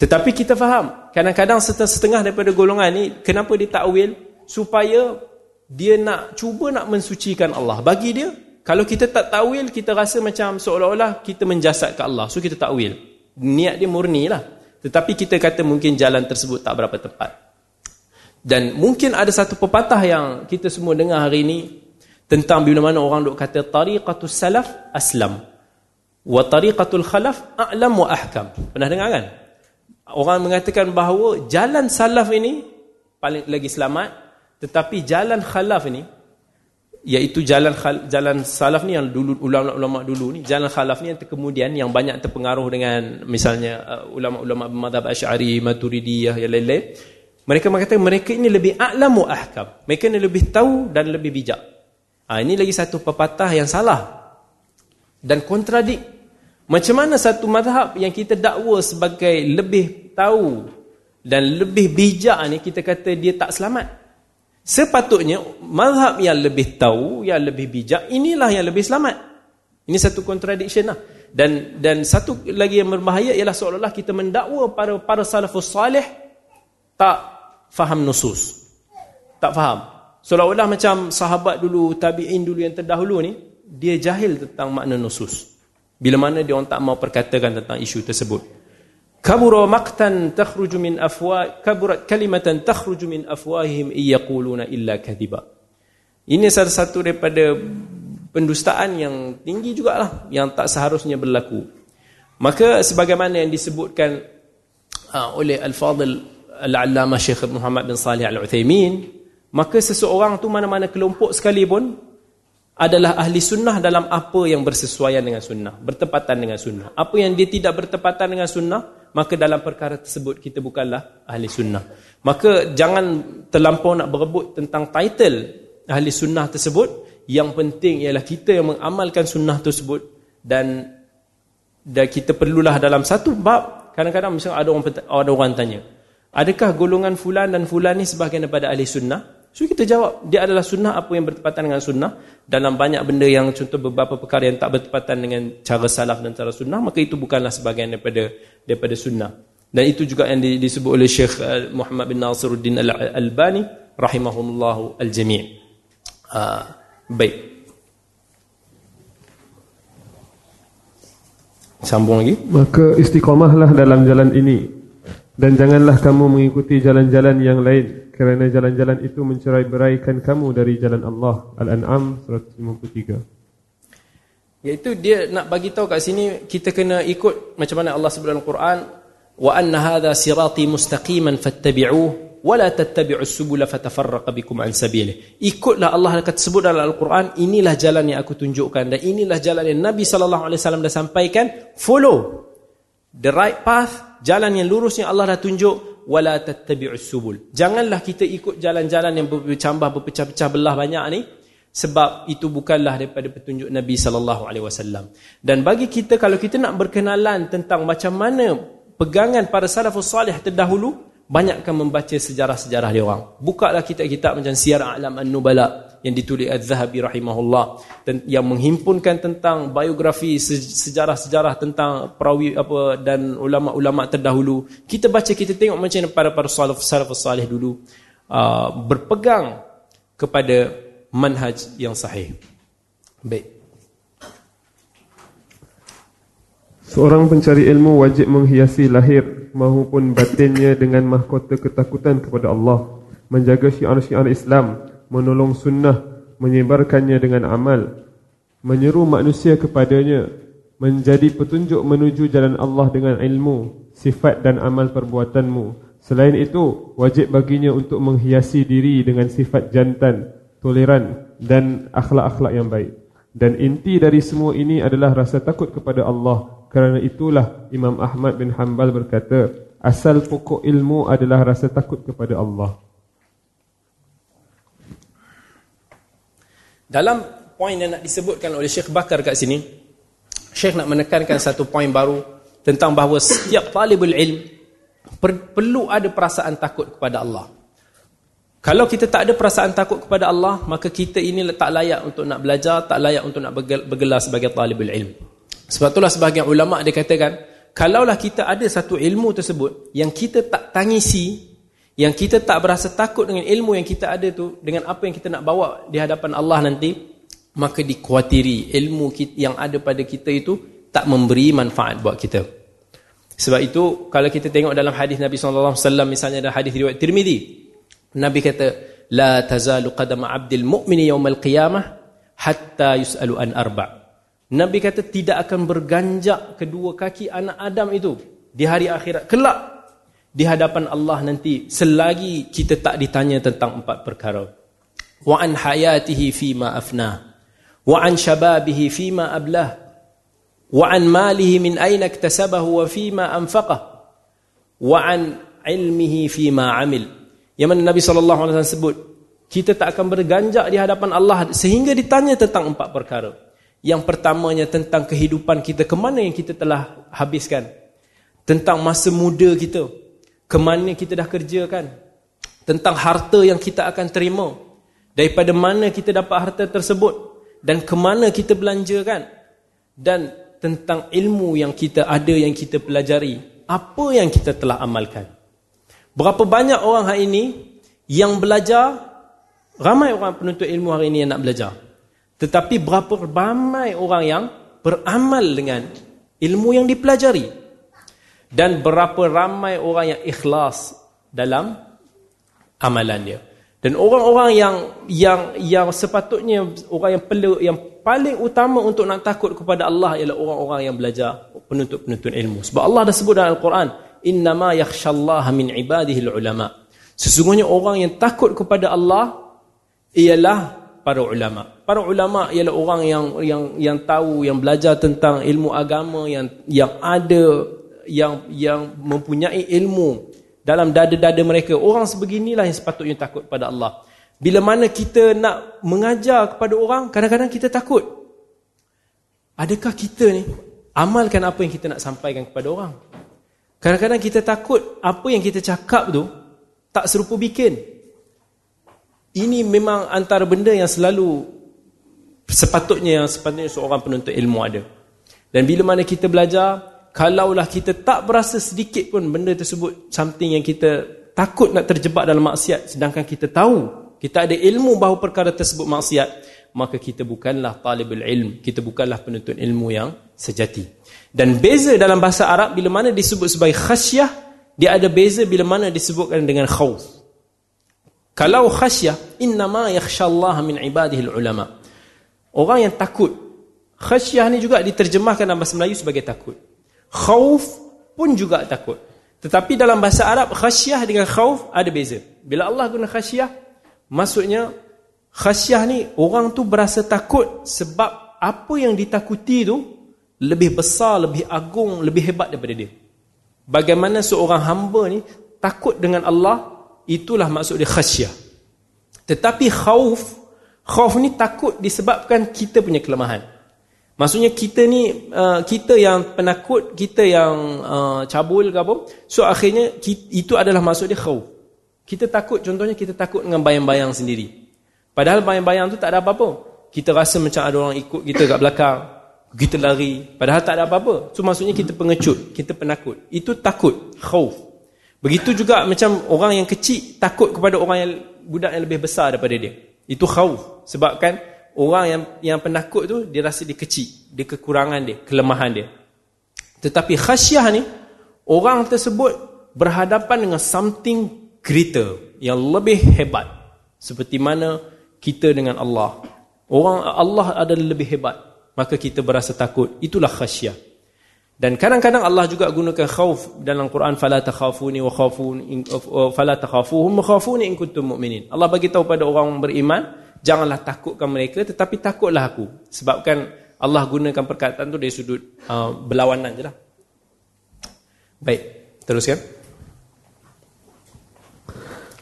Tetapi kita faham, kadang-kadang setengah daripada golongan ni, kenapa dia takwil? Supaya dia nak cuba nak mensucikan Allah. Bagi dia, kalau kita tak takwil, kita rasa macam seolah-olah kita menjasad ke Allah. So kita takwil. Niat dia murni lah. Tetapi kita kata mungkin jalan tersebut tak berapa tepat. Dan mungkin ada satu pepatah yang kita semua dengar hari ini tentang bila mana orang duk kata tariqatus salaf aslam wa tariqatul khalaf a'lam wa ahkam. Pernah dengar kan? Orang mengatakan bahawa jalan salaf ini paling lagi selamat tetapi jalan khalaf ini iaitu jalan jalan salaf ni yang dulu ulama-ulama dulu ni jalan khalaf ni yang kemudian yang banyak terpengaruh dengan misalnya uh, ulama-ulama mazhab Asy'ari, Maturidiyah yang lain-lain mereka mengatakan mereka ini lebih a'lamu ahkam. Mereka ini lebih tahu dan lebih bijak. Ha, ini lagi satu pepatah yang salah. Dan kontradik. Macam mana satu madhab yang kita dakwa sebagai lebih tahu dan lebih bijak ni kita kata dia tak selamat. Sepatutnya madhab yang lebih tahu, yang lebih bijak, inilah yang lebih selamat. Ini satu contradiction lah. Dan dan satu lagi yang berbahaya ialah seolah-olah kita mendakwa para para salafus salih tak faham nusus. Tak faham. Seolah-olah macam sahabat dulu, tabi'in dulu yang terdahulu ni, dia jahil tentang makna nusus. Bila mana dia orang tak mau perkatakan tentang isu tersebut. Kabura maqtan takhruju min afwa kaburat kalimatan takhruju min afwahihim iyaquluna illa kadhiba. Ini salah satu daripada pendustaan yang tinggi jugalah yang tak seharusnya berlaku. Maka sebagaimana yang disebutkan uh, oleh Al-Fadil Al-Allamah Syekh Muhammad bin Salih Al-Uthaymin maka seseorang tu mana-mana kelompok sekalipun adalah ahli sunnah dalam apa yang bersesuaian dengan sunnah bertepatan dengan sunnah. Apa yang dia tidak bertepatan dengan sunnah maka dalam perkara tersebut kita bukanlah ahli sunnah. Maka jangan terlampau nak berebut tentang title ahli sunnah tersebut. Yang penting ialah kita yang mengamalkan sunnah tersebut. Dan dan kita perlulah dalam satu bab kadang-kadang misalnya ada orang ada orang tanya Adakah golongan fulan dan fulan ni sebahagian daripada ahli sunnah? So kita jawab, dia adalah sunnah apa yang bertepatan dengan sunnah. Dalam banyak benda yang contoh beberapa perkara yang tak bertepatan dengan cara salaf dan cara sunnah, maka itu bukanlah sebahagian daripada daripada sunnah. Dan itu juga yang disebut oleh Syekh uh, Muhammad bin Nasiruddin Al-Albani rahimahullahu al-jami'. Uh, baik. Sambung lagi. Maka istiqamahlah dalam jalan ini dan janganlah kamu mengikuti jalan-jalan yang lain kerana jalan-jalan itu mencerai beraikan kamu dari jalan Allah. Al-An'am 153. Iaitu dia nak bagi tahu kat sini kita kena ikut macam mana Allah sebut dalam Quran wa anna hadha sirati mustaqiman fattabi'uhu wa la tattabi'us subula fatafarraqa bikum an sabilihi. Ikutlah Allah kata sebut dalam Al-Quran inilah jalan yang aku tunjukkan dan inilah jalan yang Nabi sallallahu alaihi wasallam dah sampaikan follow the right path jalan yang lurus yang Allah dah tunjuk wala tattabi'us subul. Janganlah kita ikut jalan-jalan yang bercambah berpecah-pecah belah banyak ni sebab itu bukanlah daripada petunjuk Nabi sallallahu alaihi wasallam. Dan bagi kita kalau kita nak berkenalan tentang macam mana pegangan para salafus salih terdahulu banyakkan membaca sejarah-sejarah dia orang. Bukalah kitab-kitab macam Syiar A'lam An-Nubala yang ditulis Az-Zahabi rahimahullah yang menghimpunkan tentang biografi sejarah-sejarah tentang perawi apa dan ulama-ulama terdahulu. Kita baca kita tengok macam para para salaf salaf salih dulu uh, berpegang kepada manhaj yang sahih. Baik. Seorang pencari ilmu wajib menghiasi lahir maupun batinnya dengan mahkota ketakutan kepada Allah, menjaga syiar-syiar Islam menolong sunnah, menyebarkannya dengan amal, menyeru manusia kepadanya, menjadi petunjuk menuju jalan Allah dengan ilmu, sifat dan amal perbuatanmu. Selain itu, wajib baginya untuk menghiasi diri dengan sifat jantan, toleran, dan akhlak-akhlak yang baik. Dan inti dari semua ini adalah rasa takut kepada Allah. Kerana itulah Imam Ahmad bin Hanbal berkata, asal pokok ilmu adalah rasa takut kepada Allah. Dalam poin yang nak disebutkan oleh Syekh Bakar kat sini, Syekh nak menekankan satu poin baru tentang bahawa setiap talibul ilm perlu ada perasaan takut kepada Allah. Kalau kita tak ada perasaan takut kepada Allah, maka kita ini tak layak untuk nak belajar, tak layak untuk nak bergelar sebagai talibul ilm. Sebab itulah sebahagian ulama dia katakan, kalaulah kita ada satu ilmu tersebut yang kita tak tangisi, yang kita tak berasa takut dengan ilmu yang kita ada tu, dengan apa yang kita nak bawa di hadapan Allah nanti, maka dikuatiri ilmu yang ada pada kita itu tak memberi manfaat buat kita. Sebab itu kalau kita tengok dalam hadis Nabi sallallahu alaihi wasallam misalnya dalam hadis riwayat Tirmizi Nabi kata, La tazalu qadama abdil mu'mini yawmal qiyamah hatta yus'alu an arba' Nabi kata tidak akan berganjak kedua kaki anak Adam itu di hari akhirat. Kelak di hadapan Allah nanti selagi kita tak ditanya tentang empat perkara. Wa an hayatihi fima afna. Wa an shababihi fima ablah. Wa an malihi min aina iktasabahu wa fima anfaqah. Wa an ilmihi fima amil. Yang mana Nabi SAW sebut, kita tak akan berganjak di hadapan Allah sehingga ditanya tentang empat perkara. Yang pertamanya tentang kehidupan kita, ke mana yang kita telah habiskan. Tentang masa muda kita, ke mana kita dah kerjakan. Tentang harta yang kita akan terima. Daripada mana kita dapat harta tersebut. Dan ke mana kita belanjakan. Dan tentang ilmu yang kita ada, yang kita pelajari. Apa yang kita telah amalkan. Berapa banyak orang hari ini yang belajar, ramai orang penuntut ilmu hari ini yang nak belajar. Tetapi berapa ramai orang yang beramal dengan ilmu yang dipelajari. Dan berapa ramai orang yang ikhlas dalam amalan dia. Dan orang-orang yang yang yang sepatutnya orang yang perlu yang paling utama untuk nak takut kepada Allah ialah orang-orang yang belajar penuntut-penuntut ilmu. Sebab Allah dah sebut dalam Al-Quran, innama yakhshallaha min ibadihi ulama. Sesungguhnya orang yang takut kepada Allah ialah para ulama. Para ulama ialah orang yang yang yang tahu, yang belajar tentang ilmu agama yang yang ada yang yang mempunyai ilmu dalam dada-dada mereka. Orang sebeginilah yang sepatutnya takut kepada Allah. Bila mana kita nak mengajar kepada orang, kadang-kadang kita takut. Adakah kita ni amalkan apa yang kita nak sampaikan kepada orang? Kadang-kadang kita takut apa yang kita cakap tu tak serupa bikin. Ini memang antara benda yang selalu sepatutnya yang sepatutnya seorang penuntut ilmu ada. Dan bila mana kita belajar, kalaulah kita tak berasa sedikit pun benda tersebut something yang kita takut nak terjebak dalam maksiat sedangkan kita tahu kita ada ilmu bahawa perkara tersebut maksiat, maka kita bukanlah talibul ilm, kita bukanlah penuntut ilmu yang sejati. Dan beza dalam bahasa Arab bila mana disebut sebagai khasyah, dia ada beza bila mana disebutkan dengan khawf. Kalau khasyah, innama yakhshallah min ibadihi ulama. Orang yang takut. Khasyah ni juga diterjemahkan dalam bahasa Melayu sebagai takut. Khawf pun juga takut. Tetapi dalam bahasa Arab, khasyah dengan khawf ada beza. Bila Allah guna khasyah, maksudnya khasyah ni orang tu berasa takut sebab apa yang ditakuti tu lebih besar, lebih agung, lebih hebat daripada dia. Bagaimana seorang hamba ni takut dengan Allah, itulah maksud dia khasyah. Tetapi khauf, khauf ni takut disebabkan kita punya kelemahan. Maksudnya kita ni, uh, kita yang penakut, kita yang uh, cabul ke apa, so akhirnya itu adalah maksud dia khauf. Kita takut, contohnya kita takut dengan bayang-bayang sendiri. Padahal bayang-bayang tu tak ada apa-apa. Kita rasa macam ada orang ikut kita kat belakang kita lari padahal tak ada apa-apa so maksudnya kita pengecut kita penakut itu takut khauf begitu juga macam orang yang kecil takut kepada orang yang budak yang lebih besar daripada dia. Itu khauf sebabkan orang yang yang penakut tu dia rasa dia kecil. Dia kekurangan dia kelemahan dia. Tetapi khasyah ni orang tersebut berhadapan dengan something greater yang lebih hebat. Seperti mana kita dengan Allah. Orang Allah adalah lebih hebat. Maka kita berasa takut. Itulah khasyah dan kadang-kadang Allah juga gunakan khauf dalam Quran fala takhafuni wa khafun fala takhafuhum khafuni in kuntum mu'minin. Allah bagi tahu pada orang beriman janganlah takutkan mereka tetapi takutlah aku. Sebabkan Allah gunakan perkataan tu dari sudut uh, berlawanan je lah. Baik teruskan.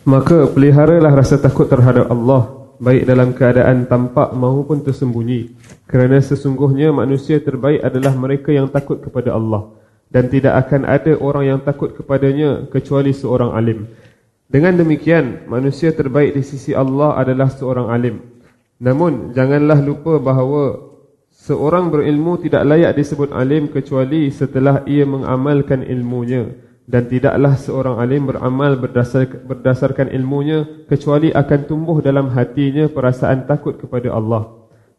Maka peliharalah rasa takut terhadap Allah baik dalam keadaan tampak maupun tersembunyi kerana sesungguhnya manusia terbaik adalah mereka yang takut kepada Allah dan tidak akan ada orang yang takut kepadanya kecuali seorang alim dengan demikian, manusia terbaik di sisi Allah adalah seorang alim. Namun, janganlah lupa bahawa seorang berilmu tidak layak disebut alim kecuali setelah ia mengamalkan ilmunya. Dan tidaklah seorang alim beramal berdasar, berdasarkan ilmunya kecuali akan tumbuh dalam hatinya perasaan takut kepada Allah.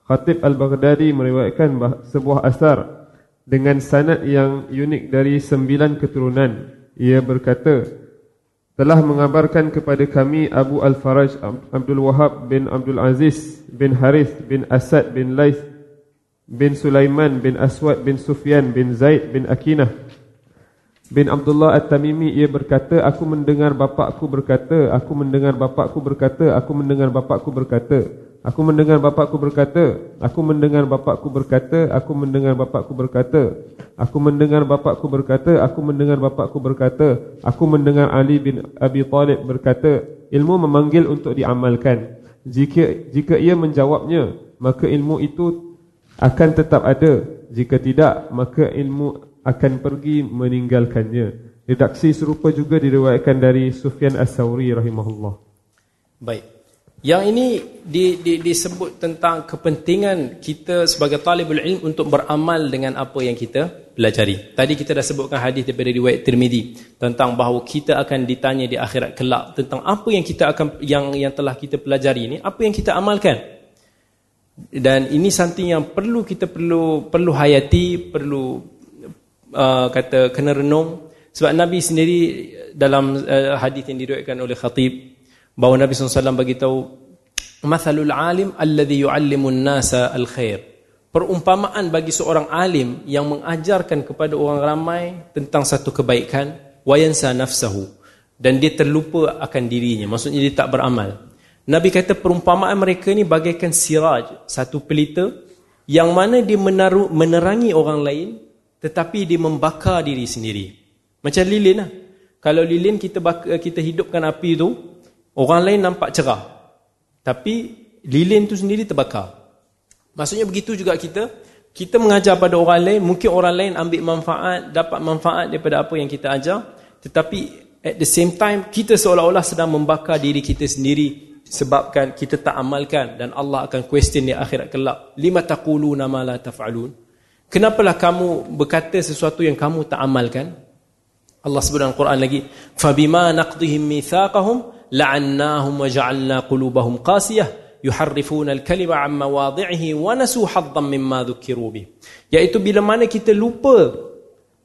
Khatib Al-Baghdadi meriwayatkan sebuah asar dengan sanad yang unik dari sembilan keturunan. Ia berkata, telah mengabarkan kepada kami Abu Al-Faraj Abdul Wahab bin Abdul Aziz bin Harith bin Asad bin Laith bin Sulaiman bin Aswad bin Sufyan bin Zaid bin Akinah bin Abdullah At-Tamimi ia berkata aku mendengar bapakku berkata aku mendengar bapakku berkata aku mendengar bapakku berkata Aku mendengar bapakku berkata, aku mendengar bapakku berkata, aku mendengar bapakku berkata, aku mendengar bapakku berkata, aku mendengar bapakku berkata, aku mendengar Ali bin Abi Talib berkata, ilmu memanggil untuk diamalkan. Jika jika ia menjawabnya, maka ilmu itu akan tetap ada. Jika tidak, maka ilmu akan pergi meninggalkannya. Redaksi serupa juga diriwayatkan dari Sufyan As-Sawri rahimahullah. Baik. Yang ini di, di, disebut tentang kepentingan kita sebagai talibul ilm untuk beramal dengan apa yang kita pelajari. Tadi kita dah sebutkan hadis daripada riwayat Tirmizi tentang bahawa kita akan ditanya di akhirat kelak tentang apa yang kita akan yang yang telah kita pelajari ini, apa yang kita amalkan. Dan ini something yang perlu kita perlu perlu hayati, perlu uh, kata kena renung. Sebab Nabi sendiri dalam uh, hadis yang diriwayatkan oleh khatib bahawa Nabi SAW bagi tahu mathalul alim alladhi yu'allimun nasa al-khair. Perumpamaan bagi seorang alim yang mengajarkan kepada orang ramai tentang satu kebaikan wayansa nafsahu. Dan dia terlupa akan dirinya. Maksudnya dia tak beramal. Nabi kata perumpamaan mereka ni bagaikan siraj satu pelita yang mana dia menaruh, menerangi orang lain tetapi dia membakar diri sendiri macam lilin lah kalau lilin kita baka, kita hidupkan api tu Orang lain nampak cerah. Tapi lilin tu sendiri terbakar. Maksudnya begitu juga kita. Kita mengajar pada orang lain. Mungkin orang lain ambil manfaat, dapat manfaat daripada apa yang kita ajar. Tetapi at the same time, kita seolah-olah sedang membakar diri kita sendiri. Sebabkan kita tak amalkan. Dan Allah akan question di akhirat kelak. Lima taquluna ma la taf'alun. Kenapalah kamu berkata sesuatu yang kamu tak amalkan? Allah sebut dalam Quran lagi, "Fabima naqdihim mithaqahum la'annahum wa ja'alna qulubahum qasiyah yuharrifuna al-kalima 'an mawadhi'ihi wa nasu haddan mimma dhukiru bih." Iaitu bila mana kita lupa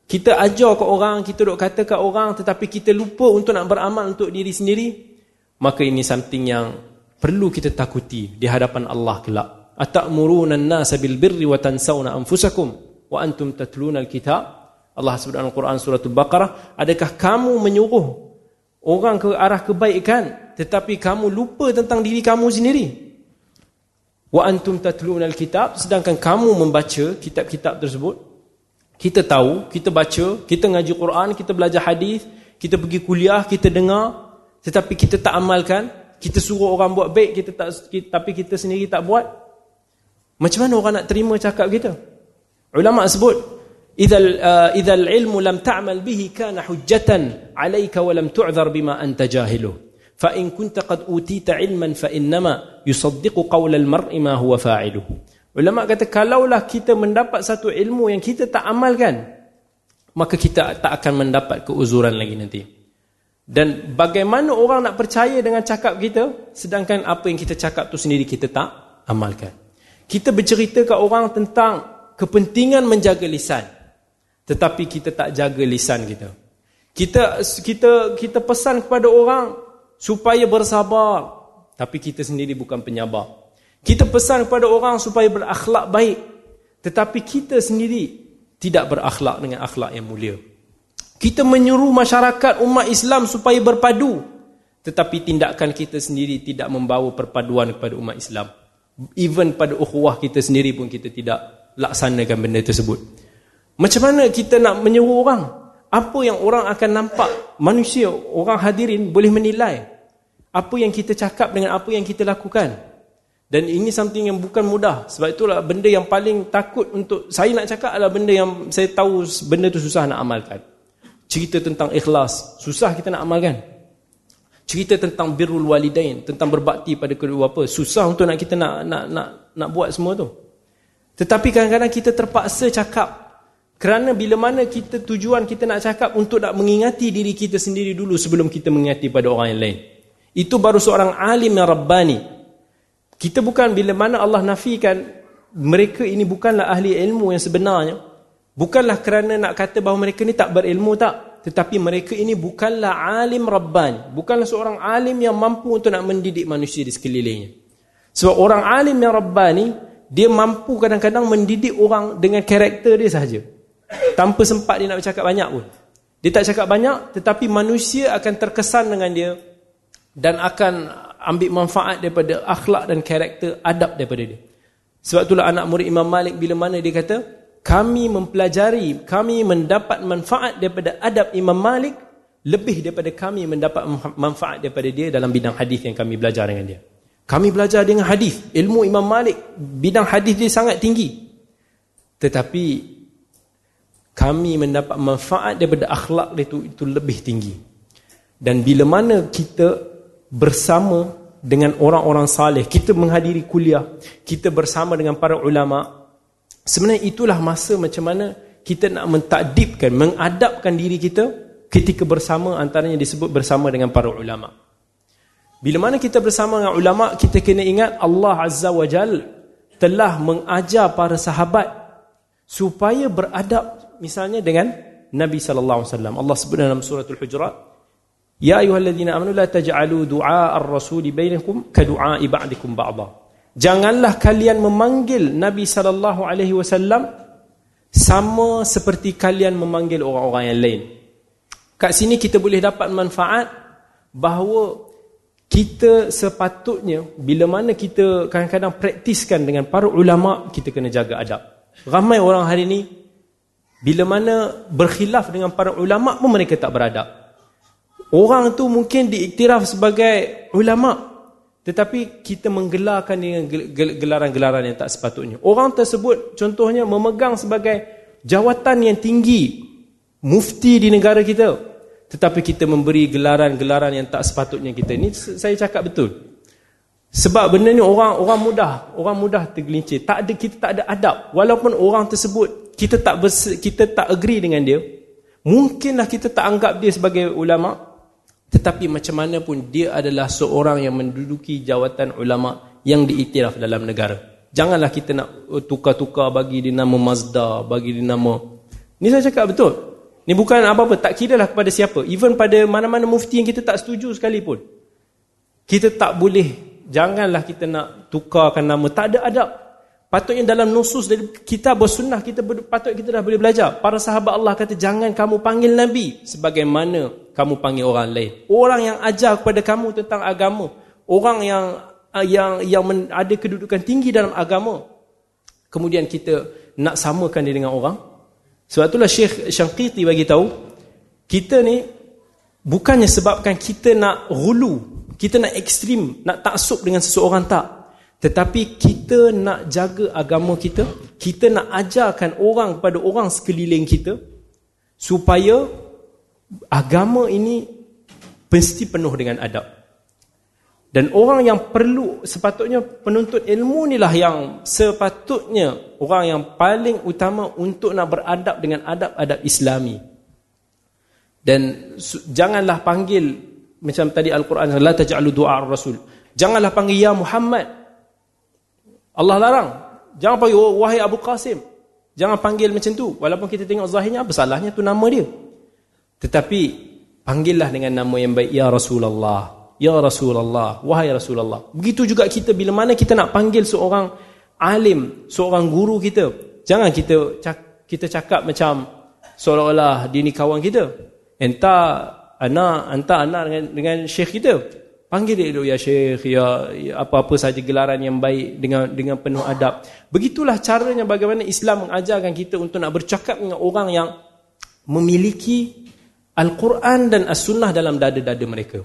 kita ajar ke orang, kita dok kata ke orang tetapi kita lupa untuk nak beramal untuk diri sendiri, maka ini something yang perlu kita takuti di hadapan Allah kelak atamuruna an-nasa bil birri wa tansawna anfusakum wa antum tatluna al-kitab Allah sebut dalam Quran surah Al-Baqarah adakah kamu menyuruh orang ke arah kebaikan tetapi kamu lupa tentang diri kamu sendiri? Wa antum tatluna alkitab sedangkan kamu membaca kitab-kitab tersebut. Kita tahu kita baca kita ngaji Quran kita belajar hadis kita pergi kuliah kita dengar tetapi kita tak amalkan kita suruh orang buat baik kita tak tapi kita sendiri tak buat macam mana orang nak terima cakap kita? Ulama sebut, "Idzal uh, idzal ilmu lam ta'mal bihi kana hujjatan 'alayka wa lam tu'dhar bima anta jahilu." Fa in kunta qad utita ilman fa innama yusaddiqu qawla al-mar'i ma huwa fa'ilu. Ulama kata kalaulah kita mendapat satu ilmu yang kita tak amalkan maka kita tak akan mendapat keuzuran lagi nanti. Dan bagaimana orang nak percaya dengan cakap kita sedangkan apa yang kita cakap tu sendiri kita tak amalkan. Kita bercerita ke orang tentang kepentingan menjaga lisan tetapi kita tak jaga lisan kita. Kita kita kita pesan kepada orang supaya bersabar, tapi kita sendiri bukan penyabar. Kita pesan kepada orang supaya berakhlak baik, tetapi kita sendiri tidak berakhlak dengan akhlak yang mulia. Kita menyuruh masyarakat umat Islam supaya berpadu, tetapi tindakan kita sendiri tidak membawa perpaduan kepada umat Islam. Even pada ukhuwah kita sendiri pun kita tidak laksanakan benda tersebut. Macam mana kita nak menyuruh orang? Apa yang orang akan nampak? Manusia, orang hadirin boleh menilai. Apa yang kita cakap dengan apa yang kita lakukan. Dan ini something yang bukan mudah. Sebab itulah benda yang paling takut untuk saya nak cakap adalah benda yang saya tahu benda tu susah nak amalkan. Cerita tentang ikhlas. Susah kita nak amalkan. Cerita tentang birrul walidain. Tentang berbakti pada kedua bapa. Susah untuk nak kita nak nak nak nak buat semua tu. Tetapi kadang-kadang kita terpaksa cakap kerana bila mana kita tujuan kita nak cakap untuk nak mengingati diri kita sendiri dulu sebelum kita mengingati pada orang yang lain. Itu baru seorang alim yang Rabbani. Kita bukan bila mana Allah nafikan mereka ini bukanlah ahli ilmu yang sebenarnya. Bukanlah kerana nak kata bahawa mereka ini tak berilmu tak. Tetapi mereka ini bukanlah alim Rabbani. Bukanlah seorang alim yang mampu untuk nak mendidik manusia di sekelilingnya. Sebab orang alim yang Rabbani dia mampu kadang-kadang mendidik orang dengan karakter dia sahaja. Tanpa sempat dia nak bercakap banyak pun. Dia tak cakap banyak tetapi manusia akan terkesan dengan dia dan akan ambil manfaat daripada akhlak dan karakter adab daripada dia. Sebab itulah anak murid Imam Malik bila mana dia kata, kami mempelajari, kami mendapat manfaat daripada adab Imam Malik lebih daripada kami mendapat manfaat daripada dia dalam bidang hadis yang kami belajar dengan dia. Kami belajar dengan hadis. Ilmu Imam Malik bidang hadis dia sangat tinggi. Tetapi kami mendapat manfaat daripada akhlak dia itu, itu lebih tinggi. Dan bila mana kita bersama dengan orang-orang saleh, kita menghadiri kuliah, kita bersama dengan para ulama, sebenarnya itulah masa macam mana kita nak mentakdibkan, mengadapkan diri kita ketika bersama antaranya disebut bersama dengan para ulama. Bila mana kita bersama dengan ulama, kita kena ingat Allah Azza wa Jal telah mengajar para sahabat supaya beradab misalnya dengan Nabi sallallahu alaihi wasallam. Allah sebut dalam surah Al-Hujurat, "Ya ayyuhalladzina amanu la taj'alu du'a ar-rasuli bainakum ka du'a'i ba'dikum ba'dha." Janganlah kalian memanggil Nabi sallallahu alaihi wasallam sama seperti kalian memanggil orang-orang yang lain. Kat sini kita boleh dapat manfaat bahawa kita sepatutnya bila mana kita kadang-kadang praktiskan dengan para ulama kita kena jaga adab. Ramai orang hari ini bila mana berkhilaf dengan para ulama pun mereka tak beradab. Orang tu mungkin diiktiraf sebagai ulama tetapi kita menggelarkan dengan gelaran-gelaran yang tak sepatutnya orang tersebut contohnya memegang sebagai jawatan yang tinggi mufti di negara kita tetapi kita memberi gelaran-gelaran yang tak sepatutnya kita. Ini saya cakap betul. Sebab benda ni orang orang mudah, orang mudah tergelincir. Tak ada kita tak ada adab. Walaupun orang tersebut kita tak kita tak agree dengan dia, mungkinlah kita tak anggap dia sebagai ulama, tetapi macam mana pun dia adalah seorang yang menduduki jawatan ulama yang diiktiraf dalam negara. Janganlah kita nak tukar-tukar bagi dia nama Mazda, bagi dia nama. Ni saya cakap betul. Ini bukan apa-apa, tak kira lah kepada siapa. Even pada mana-mana mufti yang kita tak setuju sekalipun. Kita tak boleh, janganlah kita nak tukarkan nama. Tak ada adab. Patutnya dalam nusus dari kita bersunnah, kita patut kita dah boleh belajar. Para sahabat Allah kata, jangan kamu panggil Nabi sebagaimana kamu panggil orang lain. Orang yang ajar kepada kamu tentang agama. Orang yang yang yang ada kedudukan tinggi dalam agama. Kemudian kita nak samakan dia dengan orang. Sebab itulah Syekh Syangkiti bagi tahu kita ni bukannya sebabkan kita nak hulu, kita nak ekstrim, nak taksub dengan seseorang tak. Tetapi kita nak jaga agama kita, kita nak ajarkan orang kepada orang sekeliling kita supaya agama ini mesti penuh dengan adab. Dan orang yang perlu sepatutnya penuntut ilmu inilah yang sepatutnya orang yang paling utama untuk nak beradab dengan adab-adab islami. Dan janganlah panggil macam tadi Al-Quran la taj'alu du'a ar-rasul. Janganlah panggil ya Muhammad. Allah larang. Jangan panggil oh, wahai Abu Qasim. Jangan panggil macam tu. Walaupun kita tengok zahirnya apa salahnya tu nama dia. Tetapi panggillah dengan nama yang baik ya Rasulullah. Ya Rasulullah, wahai Rasulullah. Begitu juga kita bila mana kita nak panggil seorang alim, seorang guru kita. Jangan kita kita cakap macam seolah-olah dia ni kawan kita. Entah anak hantar anak dengan dengan syekh kita panggil dia ya syekh ya, ya apa-apa saja gelaran yang baik dengan dengan penuh adab begitulah caranya bagaimana Islam mengajarkan kita untuk nak bercakap dengan orang yang memiliki Al-Quran dan As-Sunnah dalam dada-dada mereka.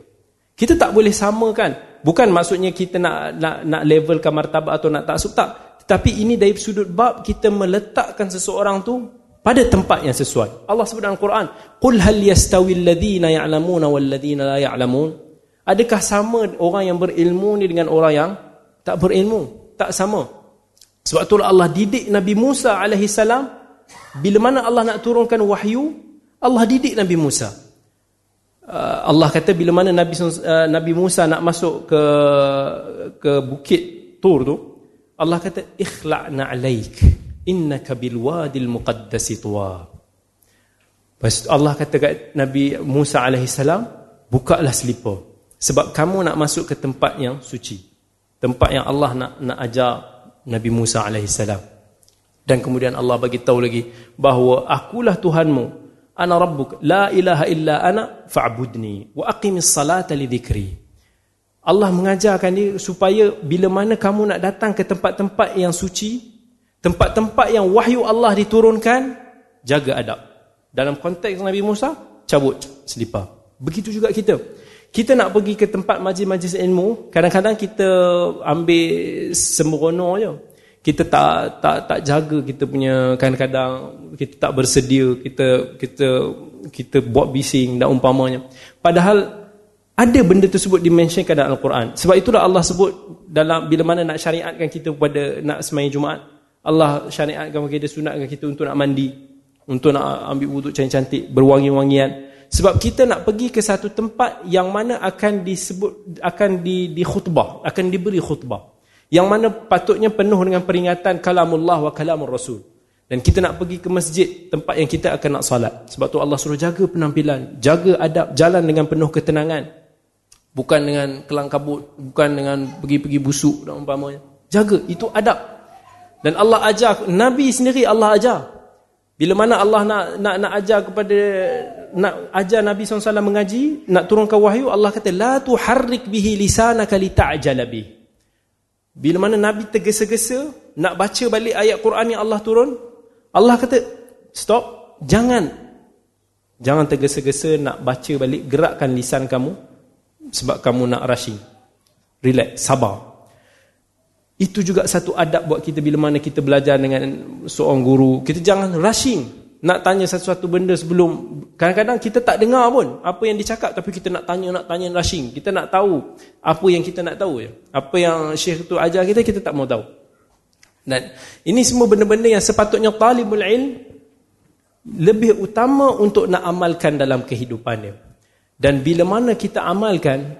Kita tak boleh samakan. Bukan maksudnya kita nak nak, nak levelkan martabat atau nak taksub tak. Tetapi ini dari sudut bab kita meletakkan seseorang tu pada tempat yang sesuai. Allah sebut dalam Al-Quran, "Qul hal yastawi alladhina ya'lamuna wal ladhina la ya'lamun?" Adakah sama orang yang berilmu ni dengan orang yang tak berilmu? Tak sama. Sebab itulah Allah didik Nabi Musa alaihi salam bila mana Allah nak turunkan wahyu, Allah didik Nabi Musa. Uh, Allah kata bila mana Nabi uh, Nabi Musa nak masuk ke ke bukit Tur tu, Allah kata ikhla'na 'alaik innaka bil wadil muqaddas tuwa. Allah kata kat Nabi Musa alaihi salam, bukalah selipar sebab kamu nak masuk ke tempat yang suci. Tempat yang Allah nak nak ajar Nabi Musa salam. Dan kemudian Allah bagi tahu lagi bahawa akulah Tuhanmu. Ana rabbuk la ilaha illa ana fa'budni wa aqimis salata li dhikri. Allah mengajarkan dia supaya bila mana kamu nak datang ke tempat-tempat yang suci tempat-tempat yang wahyu Allah diturunkan jaga adab. Dalam konteks Nabi Musa cabut selipar. Begitu juga kita kita nak pergi ke tempat majlis-majlis ilmu kadang-kadang kita ambil sembrono je. Kita tak tak tak jaga kita punya kadang-kadang kita tak bersedia kita kita kita buat bising dan umpamanya. Padahal ada benda tersebut dimensionkan dalam Al-Quran. Sebab itulah Allah sebut dalam bila mana nak syariatkan kita kepada nak sembahyang Jumaat Allah syariatkan kita sunatkan kita untuk nak mandi untuk nak ambil wuduk cantik-cantik berwangi-wangian sebab kita nak pergi ke satu tempat yang mana akan disebut akan di di khutbah akan diberi khutbah. Yang mana patutnya penuh dengan peringatan kalamullah wa kalamur rasul. Dan kita nak pergi ke masjid tempat yang kita akan nak salat sebab tu Allah suruh jaga penampilan jaga adab jalan dengan penuh ketenangan. Bukan dengan kelang kabut bukan dengan pergi-pergi busuk dan umpamanya. Jaga itu adab. Dan Allah ajar nabi sendiri Allah ajar bila mana Allah nak nak nak ajar kepada nak ajar Nabi SAW mengaji, nak turunkan wahyu, Allah kata la tuharrik bihi lisanaka lita'jala bihi. Bila mana Nabi tergesa-gesa nak baca balik ayat Quran yang Allah turun, Allah kata, stop, jangan. Jangan tergesa-gesa nak baca balik, gerakkan lisan kamu sebab kamu nak rushing. Relax, sabar. Itu juga satu adab buat kita bila mana kita belajar dengan seorang guru. Kita jangan rushing nak tanya sesuatu benda sebelum. Kadang-kadang kita tak dengar pun apa yang dicakap tapi kita nak tanya nak tanya rushing. Kita nak tahu apa yang kita nak tahu ya. Apa yang syekh tu ajar kita kita tak mau tahu. Dan ini semua benda-benda yang sepatutnya talibul ilm lebih utama untuk nak amalkan dalam kehidupannya dan bila mana kita amalkan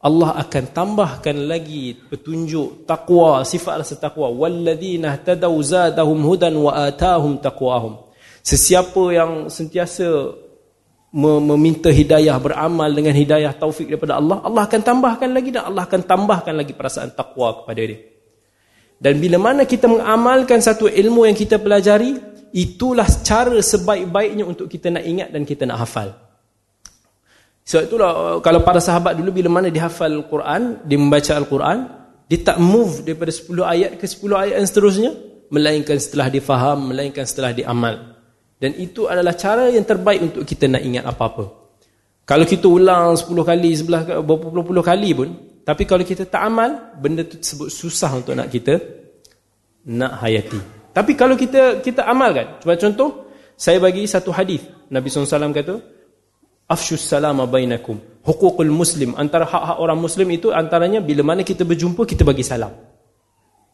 Allah akan tambahkan lagi petunjuk takwa sifat rasa takwa walladzina tadaw zadahum hudan wa atahum taqwahum Sesiapa yang sentiasa meminta hidayah beramal dengan hidayah taufik daripada Allah, Allah akan tambahkan lagi dan Allah akan tambahkan lagi perasaan takwa kepada dia. Dan bila mana kita mengamalkan satu ilmu yang kita pelajari, itulah cara sebaik-baiknya untuk kita nak ingat dan kita nak hafal. Sebab itulah kalau para sahabat dulu bila mana dihafal Al-Quran, dia membaca Al-Quran, dia tak move daripada 10 ayat ke 10 ayat yang seterusnya, melainkan setelah difaham, melainkan setelah diamal. Dan itu adalah cara yang terbaik untuk kita nak ingat apa-apa. Kalau kita ulang 10 kali, sebelah berpuluh-puluh kali pun, tapi kalau kita tak amal, benda itu sebut susah untuk nak kita nak hayati. Tapi kalau kita kita amalkan, cuba contoh, saya bagi satu hadis. Nabi SAW kata, Afshus salama bainakum. Hukukul muslim. Antara hak-hak orang muslim itu, antaranya bila mana kita berjumpa, kita bagi salam.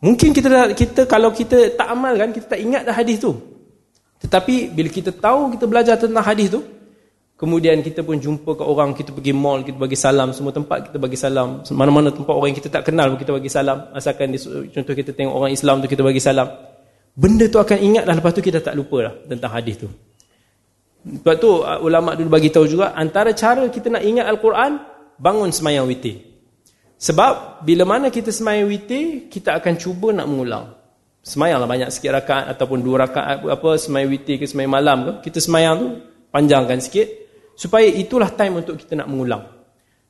Mungkin kita kita kalau kita tak amalkan, kita tak ingat dah hadis tu. Tetapi bila kita tahu kita belajar tentang hadis tu, kemudian kita pun jumpa ke orang, kita pergi mall, kita bagi salam, semua tempat kita bagi salam, mana-mana tempat orang yang kita tak kenal kita bagi salam, asalkan di, contoh kita tengok orang Islam tu kita bagi salam. Benda tu akan ingat dah lepas tu kita tak lupa lah tentang hadis tu. Sebab tu uh, ulama dulu bagi tahu juga antara cara kita nak ingat Al-Quran bangun semayang witir. Sebab bila mana kita semayang witir, kita akan cuba nak mengulang. Semayanglah banyak sikit rakaat ataupun dua rakaat apa semayang witir ke semayang malam ke. Kita semayang tu panjangkan sikit. supaya itulah time untuk kita nak mengulang.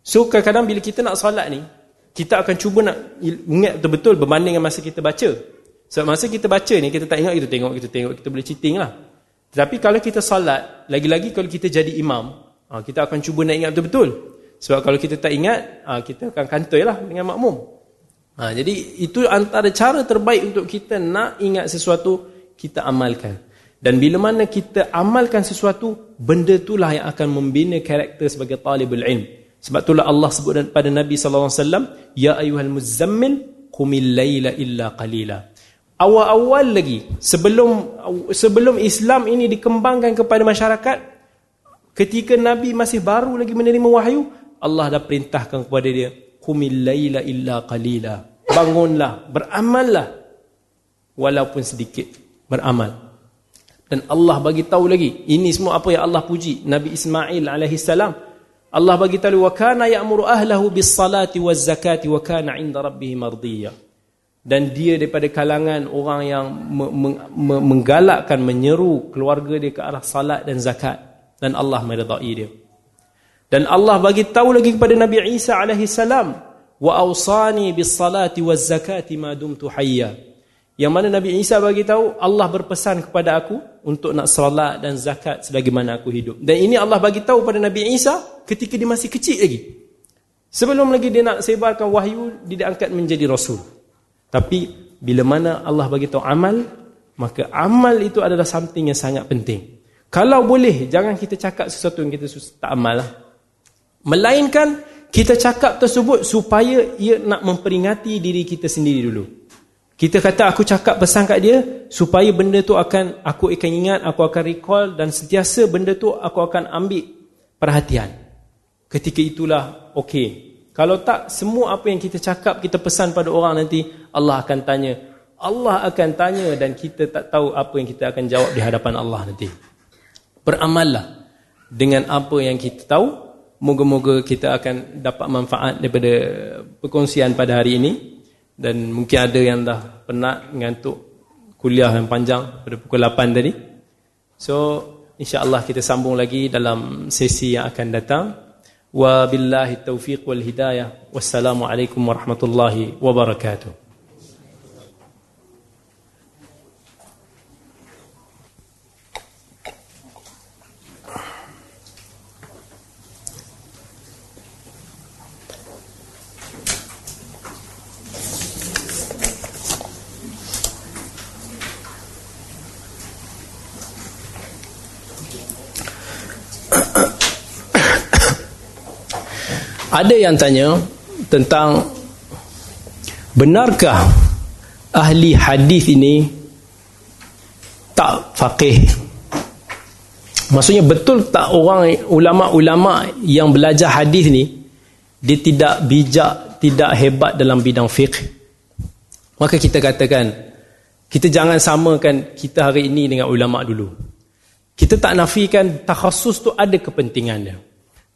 So kadang-kadang bila kita nak solat ni, kita akan cuba nak ingat betul-betul berbanding dengan masa kita baca. Sebab masa kita baca ni, kita tak ingat, kita tengok, kita tengok, kita boleh cheating lah. Tetapi kalau kita salat, lagi-lagi kalau kita jadi imam, ha, kita akan cuba nak ingat betul-betul. Sebab kalau kita tak ingat, ha, kita akan kantoi lah dengan makmum. Ha, jadi itu antara cara terbaik untuk kita nak ingat sesuatu, kita amalkan. Dan bila mana kita amalkan sesuatu, benda itulah yang akan membina karakter sebagai talibul ilm. Sebab itulah Allah sebut pada Nabi SAW, Ya ayuhal muzammil, kumil layla illa qalila awal-awal lagi sebelum sebelum Islam ini dikembangkan kepada masyarakat ketika nabi masih baru lagi menerima wahyu Allah dah perintahkan kepada dia qumil laila illa qalila. Bangunlah beramallah. Walaupun sedikit beramal. Dan Allah bagi tahu lagi ini semua apa yang Allah puji. Nabi Ismail alaihi salam Allah bagi tahu wa kana ya'muru ahlahu bis salati waz zakati wa kana 'inda rabbih mardiyah dan dia daripada kalangan orang yang menggalakkan menyeru keluarga dia ke arah salat dan zakat. Dan Allah meridai dia. Dan Allah bagi tahu lagi kepada Nabi Isa alaihi salam wa awsani bis salati waz zakati ma dumtu hayya. Yang mana Nabi Isa bagi tahu Allah berpesan kepada aku untuk nak salat dan zakat sebagaimana aku hidup. Dan ini Allah bagi tahu pada Nabi Isa ketika dia masih kecil lagi. Sebelum lagi dia nak sebarkan wahyu dia diangkat menjadi rasul tapi bila mana Allah bagi tahu amal, maka amal itu adalah something yang sangat penting. Kalau boleh, jangan kita cakap sesuatu yang kita tak amal lah. Melainkan kita cakap tersebut supaya ia nak memperingati diri kita sendiri dulu. Kita kata aku cakap pesan kat dia supaya benda tu akan aku akan ingat, aku akan recall dan sentiasa benda tu aku akan ambil perhatian. Ketika itulah okey, kalau tak, semua apa yang kita cakap, kita pesan pada orang nanti, Allah akan tanya. Allah akan tanya dan kita tak tahu apa yang kita akan jawab di hadapan Allah nanti. Beramallah dengan apa yang kita tahu. Moga-moga kita akan dapat manfaat daripada perkongsian pada hari ini. Dan mungkin ada yang dah penat mengantuk kuliah yang panjang pada pukul 8 tadi. So, insyaAllah kita sambung lagi dalam sesi yang akan datang. وبالله التوفيق والهداية والسلام عليكم ورحمة الله وبركاته. Ada yang tanya tentang benarkah ahli hadis ini tak faqih? Maksudnya betul tak orang ulama-ulama yang belajar hadis ni dia tidak bijak, tidak hebat dalam bidang fiqh? Maka kita katakan kita jangan samakan kita hari ini dengan ulama dulu. Kita tak nafikan takhasus tu ada kepentingannya.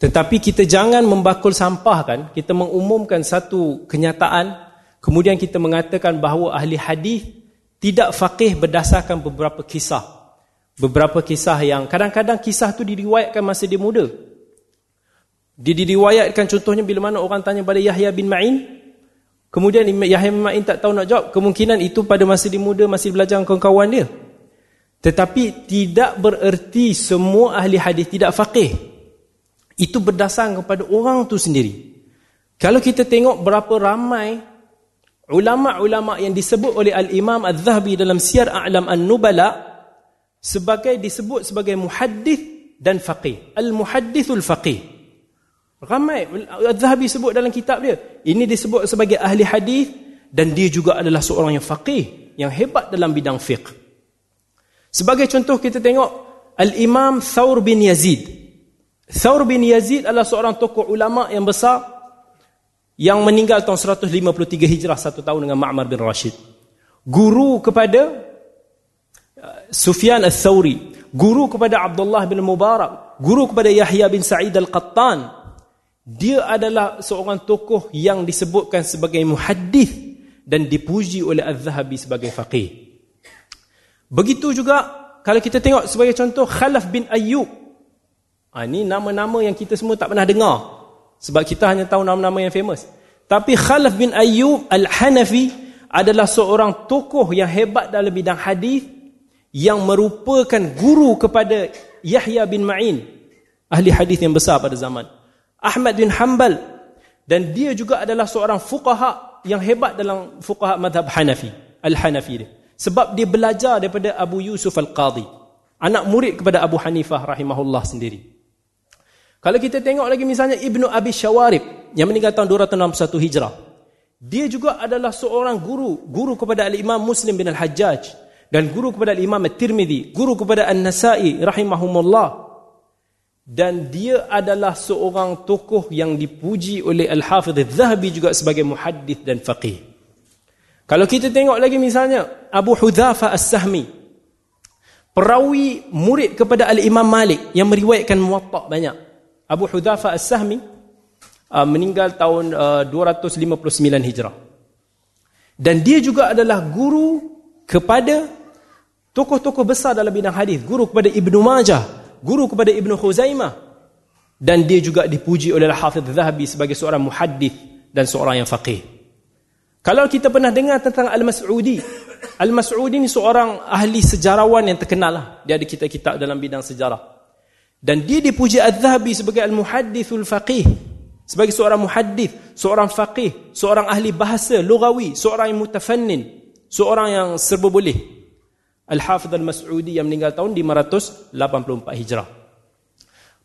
Tetapi kita jangan membakul sampah kan, kita mengumumkan satu kenyataan, kemudian kita mengatakan bahawa ahli hadis tidak faqih berdasarkan beberapa kisah. Beberapa kisah yang kadang-kadang kisah tu diriwayatkan masa dia muda. Dia diriwayatkan contohnya bila mana orang tanya pada Yahya bin Ma'in, kemudian Yahya bin Ma'in tak tahu nak jawab, kemungkinan itu pada masa dia muda masih belajar dengan kawan-kawan dia. Tetapi tidak bererti semua ahli hadis tidak faqih. Itu berdasar kepada orang tu sendiri. Kalau kita tengok berapa ramai ulama-ulama yang disebut oleh Al-Imam Al-Zahabi dalam Siyar A'lam An-Nubala sebagai disebut sebagai muhaddith dan faqih. Al-muhaddithul faqih. Ramai Al-Zahabi sebut dalam kitab dia. Ini disebut sebagai ahli hadis dan dia juga adalah seorang yang faqih, yang hebat dalam bidang fiqh. Sebagai contoh kita tengok Al-Imam Thawr bin Yazid Thawr bin Yazid adalah seorang tokoh ulama yang besar yang meninggal tahun 153 Hijrah satu tahun dengan Ma'mar bin Rashid. Guru kepada uh, Sufyan al-Thawri, guru kepada Abdullah bin Mubarak, guru kepada Yahya bin Sa'id al-Qattan. Dia adalah seorang tokoh yang disebutkan sebagai muhaddith dan dipuji oleh Al-Zahabi sebagai faqih. Begitu juga kalau kita tengok sebagai contoh Khalaf bin Ayyub Ha, ini nama-nama yang kita semua tak pernah dengar. Sebab kita hanya tahu nama-nama yang famous. Tapi Khalaf bin Ayyub Al-Hanafi adalah seorang tokoh yang hebat dalam bidang hadis yang merupakan guru kepada Yahya bin Ma'in, ahli hadis yang besar pada zaman. Ahmad bin Hanbal dan dia juga adalah seorang fuqaha yang hebat dalam fuqaha madhab Hanafi, Al-Hanafi dia. Sebab dia belajar daripada Abu Yusuf Al-Qadhi, anak murid kepada Abu Hanifah rahimahullah sendiri. Kalau kita tengok lagi misalnya Ibnu Abi Syawarib yang meninggal tahun 261 Hijrah. Dia juga adalah seorang guru, guru kepada Al-Imam Muslim bin Al-Hajjaj dan guru kepada Al-Imam At-Tirmidzi, guru kepada An-Nasa'i rahimahumullah. Dan dia adalah seorang tokoh yang dipuji oleh Al-Hafidh Al-Zahabi juga sebagai muhaddith dan faqih. Kalau kita tengok lagi misalnya Abu Hudzafa As-Sahmi, perawi murid kepada Al-Imam Malik yang meriwayatkan muwatta' banyak. Abu Hudhafa As-Sahmi uh, meninggal tahun uh, 259 Hijrah. Dan dia juga adalah guru kepada tokoh-tokoh besar dalam bidang hadis, guru kepada Ibnu Majah, guru kepada Ibnu Khuzaimah dan dia juga dipuji oleh Al-Hafidh Zahabi sebagai seorang muhaddith dan seorang yang faqih. Kalau kita pernah dengar tentang Al-Mas'udi, Al-Mas'udi ni seorang ahli sejarawan yang terkenal lah. Dia ada kitab-kitab dalam bidang sejarah. Dan dia dipuji Al-Zahabi sebagai Al-Muhaddithul Faqih. Sebagai seorang muhaddith, seorang faqih, seorang ahli bahasa, lugawi, seorang yang mutafannin, seorang yang serba boleh. Al-Hafidh Al-Mas'udi yang meninggal tahun 584 Hijrah.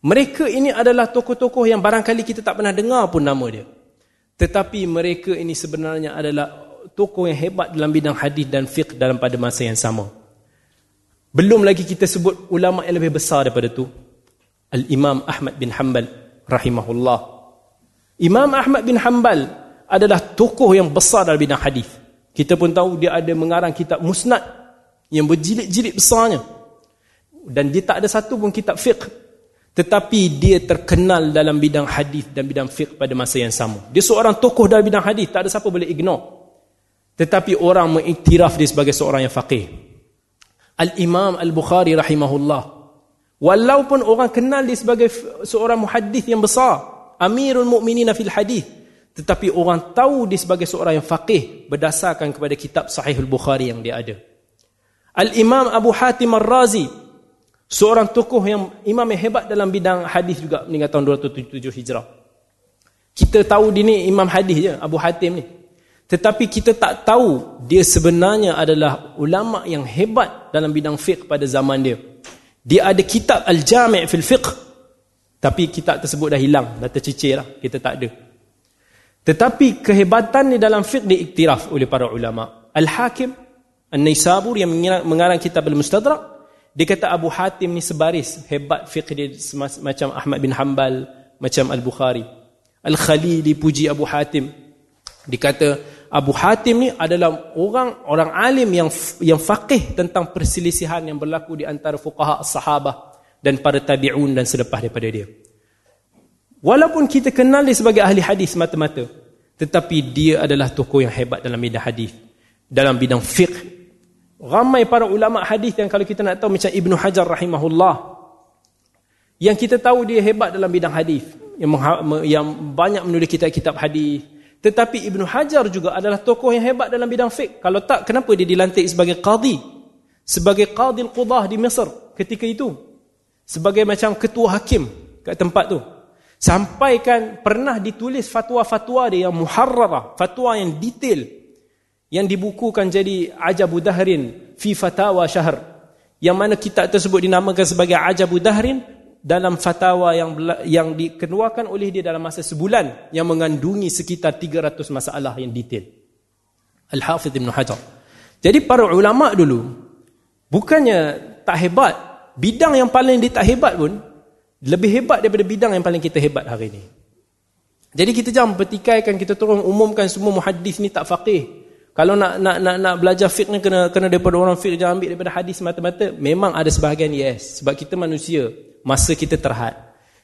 Mereka ini adalah tokoh-tokoh yang barangkali kita tak pernah dengar pun nama dia. Tetapi mereka ini sebenarnya adalah tokoh yang hebat dalam bidang hadis dan fiqh dalam pada masa yang sama. Belum lagi kita sebut ulama yang lebih besar daripada itu. Al-Imam Ahmad bin Hanbal rahimahullah. Imam Ahmad bin Hanbal adalah tokoh yang besar dalam bidang hadis. Kita pun tahu dia ada mengarang kitab Musnad yang berjilid-jilid besarnya. Dan dia tak ada satu pun kitab fiqh. Tetapi dia terkenal dalam bidang hadis dan bidang fiqh pada masa yang sama. Dia seorang tokoh dalam bidang hadis, tak ada siapa boleh ignore. Tetapi orang mengiktiraf dia sebagai seorang yang faqih. Al-Imam Al-Bukhari rahimahullah Walaupun orang kenal dia sebagai seorang muhaddis yang besar, Amirul Mukminin fil hadis, tetapi orang tahu dia sebagai seorang yang faqih berdasarkan kepada kitab Sahihul Bukhari yang dia ada. Al-Imam Abu Hatim Ar-Razi, seorang tokoh yang imam yang hebat dalam bidang hadis juga meninggal tahun 277 Hijrah. Kita tahu dia ni imam hadis je, Abu Hatim ni. Tetapi kita tak tahu dia sebenarnya adalah ulama yang hebat dalam bidang fiqh pada zaman dia. Dia ada kitab Al-Jami' fil Fiqh. Tapi kitab tersebut dah hilang, dah tercicir lah. Kita tak ada. Tetapi kehebatan di dalam fiqh diiktiraf oleh para ulama. Al-Hakim, An-Naisabur yang mengarang kitab Al-Mustadrak, dia kata Abu Hatim ni sebaris hebat fiqh dia macam Ahmad bin Hanbal, macam Al-Bukhari. Al-Khalili puji Abu Hatim. Dia kata Abu Hatim ni adalah orang orang alim yang yang faqih tentang perselisihan yang berlaku di antara fuqaha sahabah dan para tabi'un dan selepas daripada dia. Walaupun kita kenal dia sebagai ahli hadis mata-mata, tetapi dia adalah tokoh yang hebat dalam bidang hadis, dalam bidang fiqh. Ramai para ulama hadis yang kalau kita nak tahu macam Ibnu Hajar rahimahullah yang kita tahu dia hebat dalam bidang hadis, yang yang banyak menulis kitab-kitab hadis, tetapi Ibn Hajar juga adalah tokoh yang hebat dalam bidang fiqh. Kalau tak, kenapa dia dilantik sebagai qadi? Sebagai qadi al-qudah di Mesir ketika itu. Sebagai macam ketua hakim kat tempat tu. Sampaikan pernah ditulis fatwa-fatwa dia yang muharrarah. Fatwa yang detail. Yang dibukukan jadi Ajabu Dahrin fi Fatawa Syahr. Yang mana kitab tersebut dinamakan sebagai Ajabu Dahrin dalam fatwa yang yang dikeluarkan oleh dia dalam masa sebulan yang mengandungi sekitar 300 masalah yang detail. Al-Hafidh Ibn Hajar. Jadi para ulama dulu bukannya tak hebat, bidang yang paling dia tak hebat pun lebih hebat daripada bidang yang paling kita hebat hari ini. Jadi kita jangan pertikaikan kita turun umumkan semua muhaddis ni tak faqih. Kalau nak nak nak nak belajar fiqh ni kena kena daripada orang fiqh jangan ambil daripada hadis mata-mata. Memang ada sebahagian yes sebab kita manusia masa kita terhad.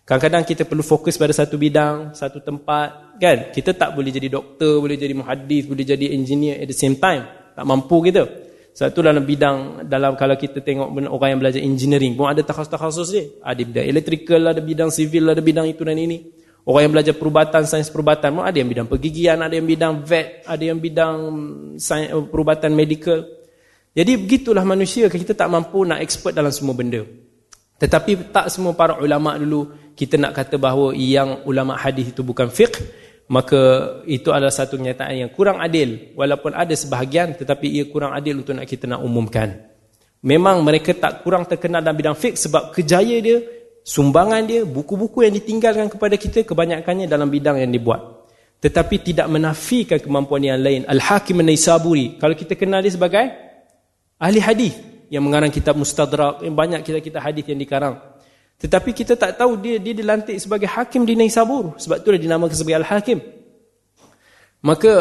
Kadang-kadang kita perlu fokus pada satu bidang, satu tempat, kan? Kita tak boleh jadi doktor, boleh jadi muhaddis, boleh jadi engineer at the same time. Tak mampu kita. Sebab tu dalam bidang dalam kalau kita tengok orang yang belajar engineering pun ada takhasus-takhasus dia. Ada bidang electrical, ada bidang civil, ada bidang itu dan ini. Orang yang belajar perubatan, sains perubatan pun ada yang bidang pergigian, ada yang bidang vet, ada yang bidang sains, perubatan medical. Jadi begitulah manusia kita tak mampu nak expert dalam semua benda. Tetapi tak semua para ulama dulu kita nak kata bahawa yang ulama hadis itu bukan fiqh maka itu adalah satu kenyataan yang kurang adil. Walaupun ada sebahagian tetapi ia kurang adil untuk nak kita nak umumkan. Memang mereka tak kurang terkenal dalam bidang fiqh sebab kejaya dia sumbangan dia buku-buku yang ditinggalkan kepada kita kebanyakannya dalam bidang yang dibuat. Tetapi tidak menafikan kemampuan yang lain. Al-Hakim An-Naisaburi kalau kita kenal dia sebagai ahli hadis yang mengarang kitab Mustadrak yang banyak kita-kita hadis yang dikarang tetapi kita tak tahu dia dia dilantik sebagai hakim di Naisabur. Sebab itulah dinamakan sebagai Al-Hakim. Maka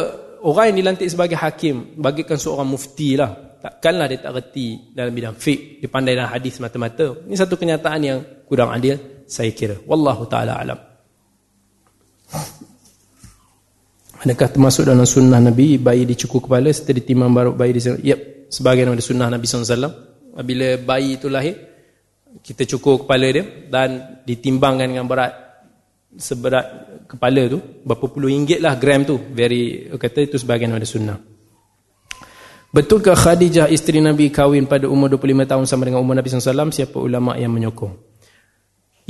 orang yang dilantik sebagai hakim bagikan seorang mufti lah. Takkanlah dia tak reti dalam bidang fiqh. Dia pandai dalam hadis mata-mata. Ini satu kenyataan yang kurang adil saya kira. Wallahu ta'ala alam. Adakah termasuk dalam sunnah Nabi bayi dicukur kepala setelah ditimang baru bayi di sana? Yep, sebagian dari sunnah Nabi SAW. Bila bayi itu lahir, kita cukur kepala dia dan ditimbangkan dengan berat seberat kepala tu berapa puluh ringgit lah gram tu. Very kata itu sebagian ada sunnah. Betulkah Khadijah isteri Nabi kahwin pada umur 25 tahun sama dengan umur Nabi SAW siapa ulama yang menyokong?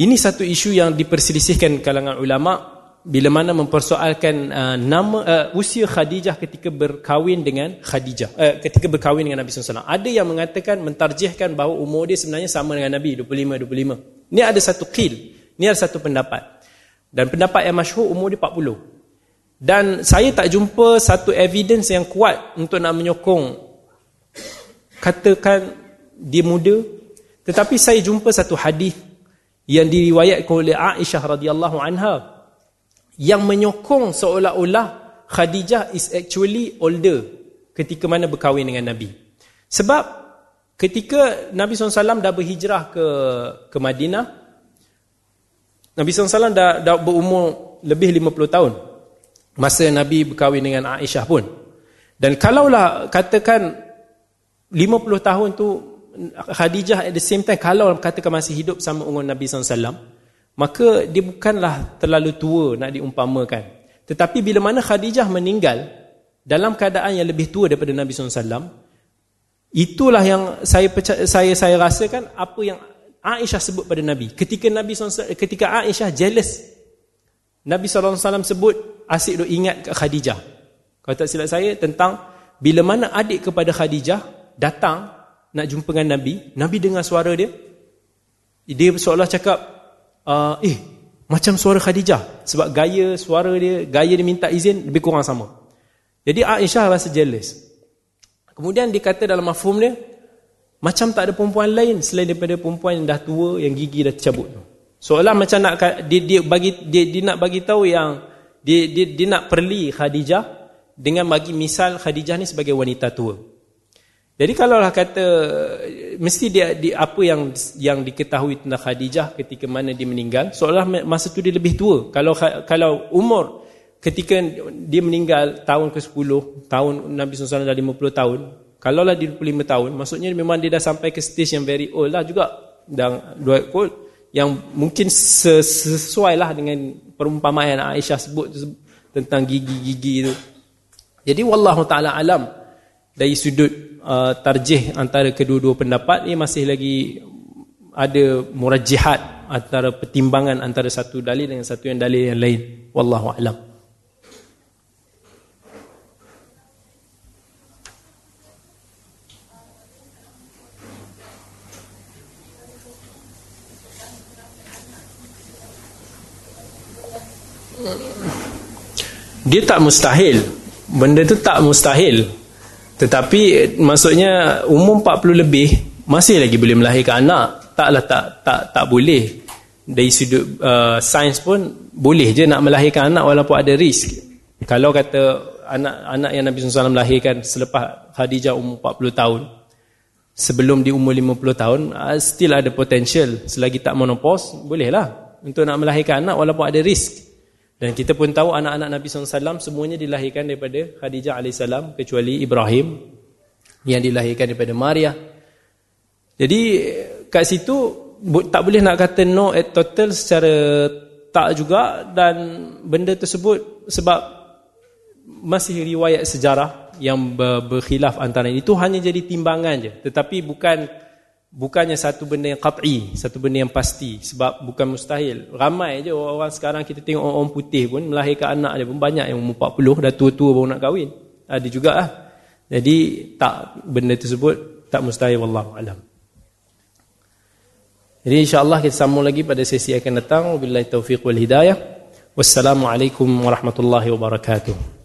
Ini satu isu yang diperselisihkan kalangan ulama bila mana mempersoalkan uh, nama uh, usia Khadijah ketika berkahwin dengan Khadijah uh, ketika berkahwin dengan Nabi SAW ada yang mengatakan mentarjihkan bahawa umur dia sebenarnya sama dengan Nabi 25-25 ini ada satu qil ini ada satu pendapat. Dan pendapat yang masyhur umur dia 40 dan saya tak jumpa satu evidence yang kuat untuk nak menyokong katakan dia muda. Tetapi saya jumpa satu hadis yang diriwayatkan oleh Aisyah radhiyallahu anha yang menyokong seolah-olah Khadijah is actually older ketika mana berkahwin dengan Nabi. Sebab ketika Nabi SAW dah berhijrah ke ke Madinah, Nabi SAW dah, dah berumur lebih 50 tahun masa Nabi berkahwin dengan Aisyah pun. Dan kalaulah katakan 50 tahun tu Khadijah at the same time kalau katakan masih hidup sama umur Nabi SAW maka dia bukanlah terlalu tua nak diumpamakan. Tetapi bila mana Khadijah meninggal dalam keadaan yang lebih tua daripada Nabi SAW, itulah yang saya saya saya rasakan apa yang Aisyah sebut pada Nabi. Ketika Nabi SAW, ketika Aisyah jealous, Nabi SAW sebut asyik duk ingat ke Khadijah. Kalau tak silap saya tentang bila mana adik kepada Khadijah datang nak jumpa dengan Nabi, Nabi dengar suara dia, dia seolah cakap, uh, eh macam suara Khadijah. Sebab gaya suara dia gaya dia minta izin lebih kurang sama. Jadi Aisyah rasa jealous. Kemudian dikata dalam mafhum dia macam tak ada perempuan lain selain daripada perempuan yang dah tua yang gigi dah tercabut seolah macam nak dia, dia bagi dia, dia nak bagi tahu yang dia, dia dia nak perli Khadijah dengan bagi misal Khadijah ni sebagai wanita tua jadi kalaulah kata mesti dia di apa yang yang diketahui tentang Khadijah ketika mana dia meninggal, seolah masa tu dia lebih tua. Kalau kalau umur ketika dia meninggal tahun ke-10, tahun Nabi SAW dah 50 tahun, kalaulah dia 25 tahun, maksudnya memang dia dah sampai ke stage yang very old lah juga. Dan dua old yang mungkin sesuai lah dengan perumpamaan Aisyah sebut tentang gigi-gigi itu. Jadi wallahu taala alam dari sudut uh, tarjih antara kedua-dua pendapat ini masih lagi ada murajihat antara pertimbangan antara satu dalil dengan satu yang dalil yang lain. Wallahu alam. Dia tak mustahil. Benda tu tak mustahil tetapi maksudnya umur 40 lebih masih lagi boleh melahirkan anak. Taklah tak tak tak boleh. Dari sudut uh, sains pun boleh je nak melahirkan anak walaupun ada risk. Kalau kata anak-anak yang Nabi SAW melahirkan selepas Khadijah umur 40 tahun sebelum di umur 50 tahun uh, still ada potential selagi tak menopause bolehlah untuk nak melahirkan anak walaupun ada risk. Dan kita pun tahu anak-anak Nabi SAW semuanya dilahirkan daripada Khadijah AS kecuali Ibrahim yang dilahirkan daripada Maria. Jadi kat situ tak boleh nak kata no at total secara tak juga dan benda tersebut sebab masih riwayat sejarah yang berkhilaf antara itu hanya jadi timbangan je tetapi bukan bukannya satu benda yang qat'i satu benda yang pasti sebab bukan mustahil. Ramai je orang-orang sekarang kita tengok orang putih pun melahirkan anak dia pun banyak yang umur 40 dah tua-tua baru nak kahwin. Ada juga lah jadi tak benda tersebut tak mustahil wallahu alam. Jadi insyaAllah kita sambung lagi pada sesi akan datang. Wabillahi taufiq wal hidayah. Wassalamualaikum warahmatullahi wabarakatuh